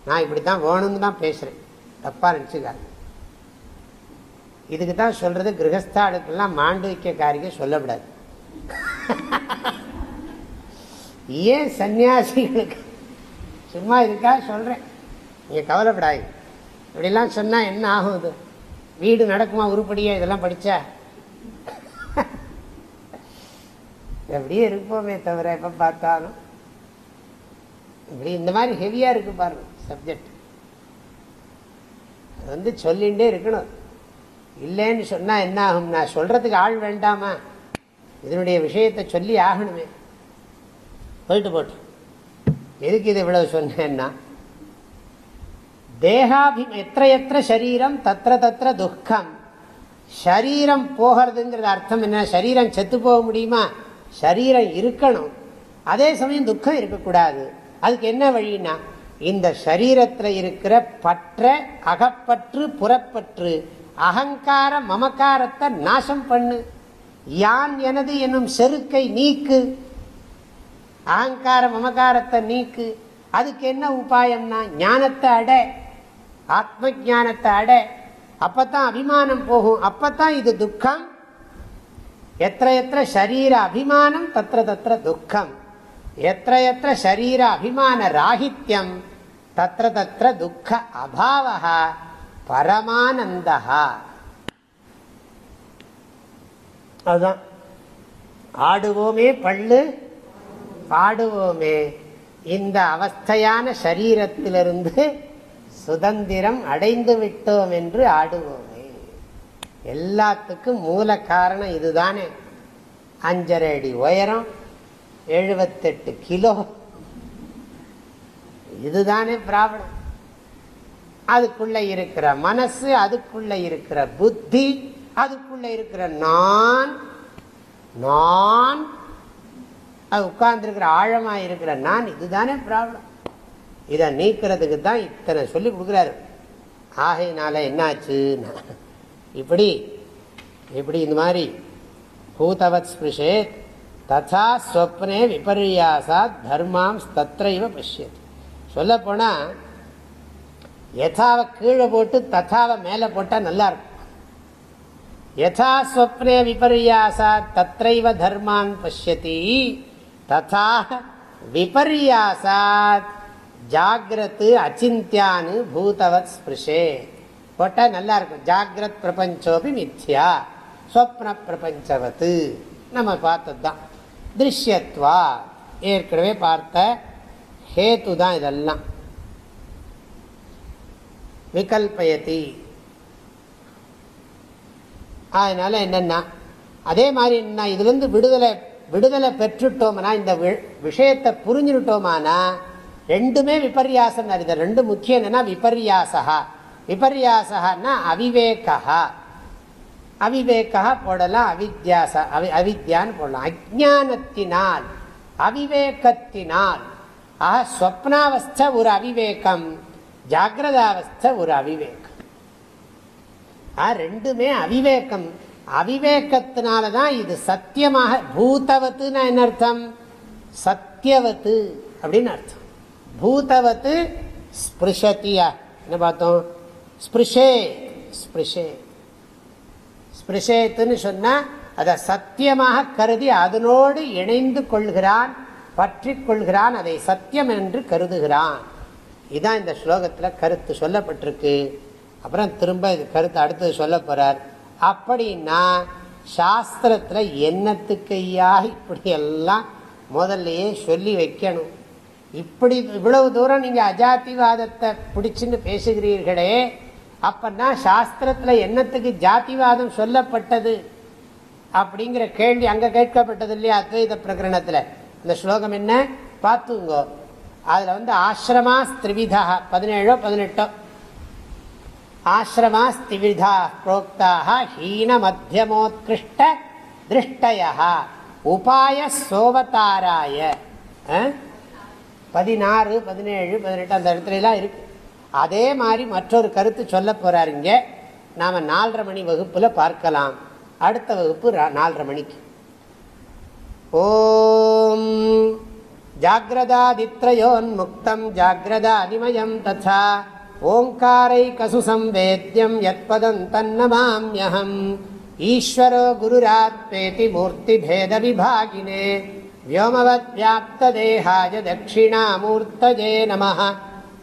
நான் இப்படி தான் வேணும்னு தான் பேசுகிறேன் தப்பாக நினச்சிக்காரு இதுக்கு தான் சொல்கிறது கிரகஸ்தாளுக்கெல்லாம் மாண்டவிக்க காரியம் சொல்லக்கூடாது. ஏன் சன்னியாசிகளுக்கு சும்மா இதுக்காக சொல்கிறேன் நீங்கள் கவலைப்படாது இப்படிலாம் சொன்னால் என்ன ஆகும் இது? வீடு நடக்குமா? உருப்படியா இதெல்லாம் படித்தா எப்படியே இருப்போமே தவிர எப்போ பார்த்தாலும். இப்படி இந்த மாதிரி ஹெவியாக இருக்கு பாருங்க சப்ஜெக்ட் அது வந்து சொல்லிகிட்டே இருக்கணும். இல்லைன்னு சொன்னால் என்ன ஆகும்? நான் சொல்கிறதுக்கு ஆள் வேண்டாமா? இதனுடைய விஷயத்தை சொல்லி ஆகணுமே. போயிட்டு போட்டு. எதுக்கு இது இவ்வளவு சொன்னேன்னா தேகாபி எத்த எத்த சரீரம் தத்திர தத்திர துக்கம். சரீரம் போகிறதுங்கிறது அர்த்தம் என்ன? சரீரம் செத்து போக முடியுமா? சரீரம் இருக்கணும். அதே சமயம் துக்கம் இருக்கக்கூடாது. அதுக்கு என்ன வழின்னா இந்த சரீரத்தில் இருக்கிற பற்ற அகப்பற்று புறப்பற்று அகங்கார மமக்காரத்தை நாசம் பண்ணு. யான் எனது என்னும் செருக்கை நீக்கு. அகங்கார மமகாரத்தை நீக்கு. அதுக்கு என்ன உபாயம்னா ஞானத்தை அட. ஆத்ம ஜானத்தை அட. அப்பத்தான் அபிமானம் போகும். அப்பத்தான் இது துக்கம். எத்த எத்த சரீர அபிமானம் தத்திர தத்திர துக்கம். எத்த எத்த அபிமான ராகித்யம் தத்திர தத்திர துக்க அபாவா பரமானந்தா அதுதான். ஆடுவோமே பள்ளு பாடுவோமே. இந்த அவஸ்தையான சரீரத்திலிருந்து சுதந்திரம் அடைந்து விட்டோம் என்று ஆடுவோமே. எல்லாத்துக்கும் மூல காரணம் இதுதானே. அஞ்சரை அடி உயரம் எழுபத்தெட்டு கிலோ. இதுதானே பிராப்ளம் அதுக்குள்ள இருக்கிற மனசு அதுக்குள்ள இருக்கிற புத்தி அதுக்குள்ள இருக்கிற நான் நான் அது உட்கார்ந்துருக்கிற ஆழமா இருக்கிற நான் இதுதானே ப்ராப்ளம் இதை நீக்கிறதுக்கு தான் இத்தனை சொல்லி கொடுக்குறாரு. ஆகையினால என்னாச்சு இப்படி இப்படி இந்த மாதிரி பூதவத் ஸ்பிருஷேத் ததா ஸ்வப்னே விபர்யாசாத் தர்மாம் தத்ரைவ பசியது சொல்லப்போனால் யதாவை கீழே போட்டு ததாவை மேலே போட்டால் நல்லாயிருக்கும் யதா ஸ்வப்னே விபர்யாசாத் தத்ரைவ தர்மான் பசியதி ததா விபர்யாசாத் ஜாகிரத்து அச்சிந்தியான்னு பூதவத் ஸ்பிருஷேத் போட்டால் நல்லா இருக்கும். ஜாகிரத் பிரபஞ்சோபி மித்யா. ஸ்வப்ன பிரபஞ்சவத்து. நம்ம பார்த்தது தான் திருஷ்யத்வா ஏற்கனவே பார்த்த ஹேத்து தான் இதெல்லாம். விகல்பயதி. அதனால் என்னன்னா அதே மாதிரி என்ன இதுலேருந்து விடுதலை விடுதலை பெற்றுட்டோம்னா இந்த விஷயத்தை புரிஞ்சுட்டோமானா ரெண்டுமே விபர்யாசம் இது ரெண்டு முக்கியம் என்னன்னா விபர்யாசகா. விபர்யாசகன்னா அவிவேகா அவிவேகா போடலாம் அவித்யாச அவி அவித்யான்னு போடலாம். அஜானத்தினால் அவிவேகத்தினால். ஆக ஸ்வப்னாவஸ்த ஒரு அவிவேகம் ஜாகிரதாவஸ்த ஒரு அவிவேகம். ரெண்டுமே அவிவேகம். அவிவேகத்தினால தான் இது சத்தியமாக பூதவத்துனா என்ன அர்த்தம்? சத்தியவத்து அப்படின்னு அர்த்தம். பூதவத்து ஸ்பிருஷத்தியா. என்ன பார்த்தோம்? ஸ்பிருஷே ஸ்பிருஷே. ஸ்பிருஷேத்துன்னு சொன்னால் அதை சத்தியமாக கருதி அதனோடு இணைந்து கொள்கிறான் பற்றி கொள்கிறான் அதை சத்தியம் என்று கருதுகிறான். இதுதான் இந்த ஸ்லோகத்தில் கருத்து சொல்லப்பட்டிருக்கு. அப்புறம் திரும்ப இது கருத்து அடுத்தது சொல்ல போகிறார் அப்படின்னா சாஸ்திரத்தில் என்னத்துக்கையா இப்படி எல்லாம் முதல்லையே சொல்லி வைக்கணும். இப்படி இவ்வளவு தூரம் நீங்கள் அஜாத்திவாதத்தை பிடிச்சின்னு பேசுகிறீர்களே அப்பன்னா சாஸ்திரத்தில் என்னத்துக்கு ஜாதிவாதம் சொல்லப்பட்டது அப்படிங்கிற கேள்வி அங்கே கேட்கப்பட்டது இல்லையா அத்வைத பிரகரணத்தில்? இந்த ஸ்லோகம் என்ன? பார்த்துங்கோ. அதில் வந்து ஆசிரமா ஸ்திரிவிதா பதினேழோ பதினெட்டோ. ஆசிரமாஸ்திவிதா புரோக்தாக ஹீன மத்தியமோத்கிருஷ்ட திருஷ்டயா. உபாய சோவதாராய. பதினாறு பதினேழு பதினெட்டு அந்த இடத்துலலாம் இருக்கு. அதே மாதிரி மற்றொரு கருத்து சொல்ல போகிறார் இங்கே. நாம் நாலரை மணி வகுப்பில் பார்க்கலாம். அடுத்த வகுப்பு நாலரை மணிக்கு. ஓம் ஜாகிரதாதித்ரயோன்முக்தம் ஜாகிரதாதிமயம் ததா. ஓங்காரை கசு சம்வேத்யம் யத்பதம் தன்னமாம்யம் ஈஸ்வரோ குருராத்மேதி மூர்த்தி பேத விபாகினே வியோமவத் வியாப்ததேகாய தட்சிணாமூர்த்தஜே நம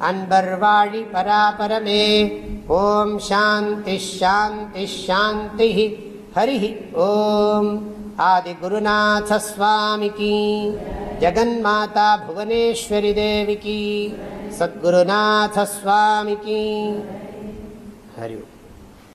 அன்பர் வாழி பராபரமே ஓம் சாந்தி ஷாந்தி ஷாந்தி ஹரி ஓம் ஆதிகுருநாசஸ்வாமிக்கு ஜகன்மாதா புவனேஸ்வரி தேவிக்கு சத்குருநாசஸ்வாமிக்கு ஹரி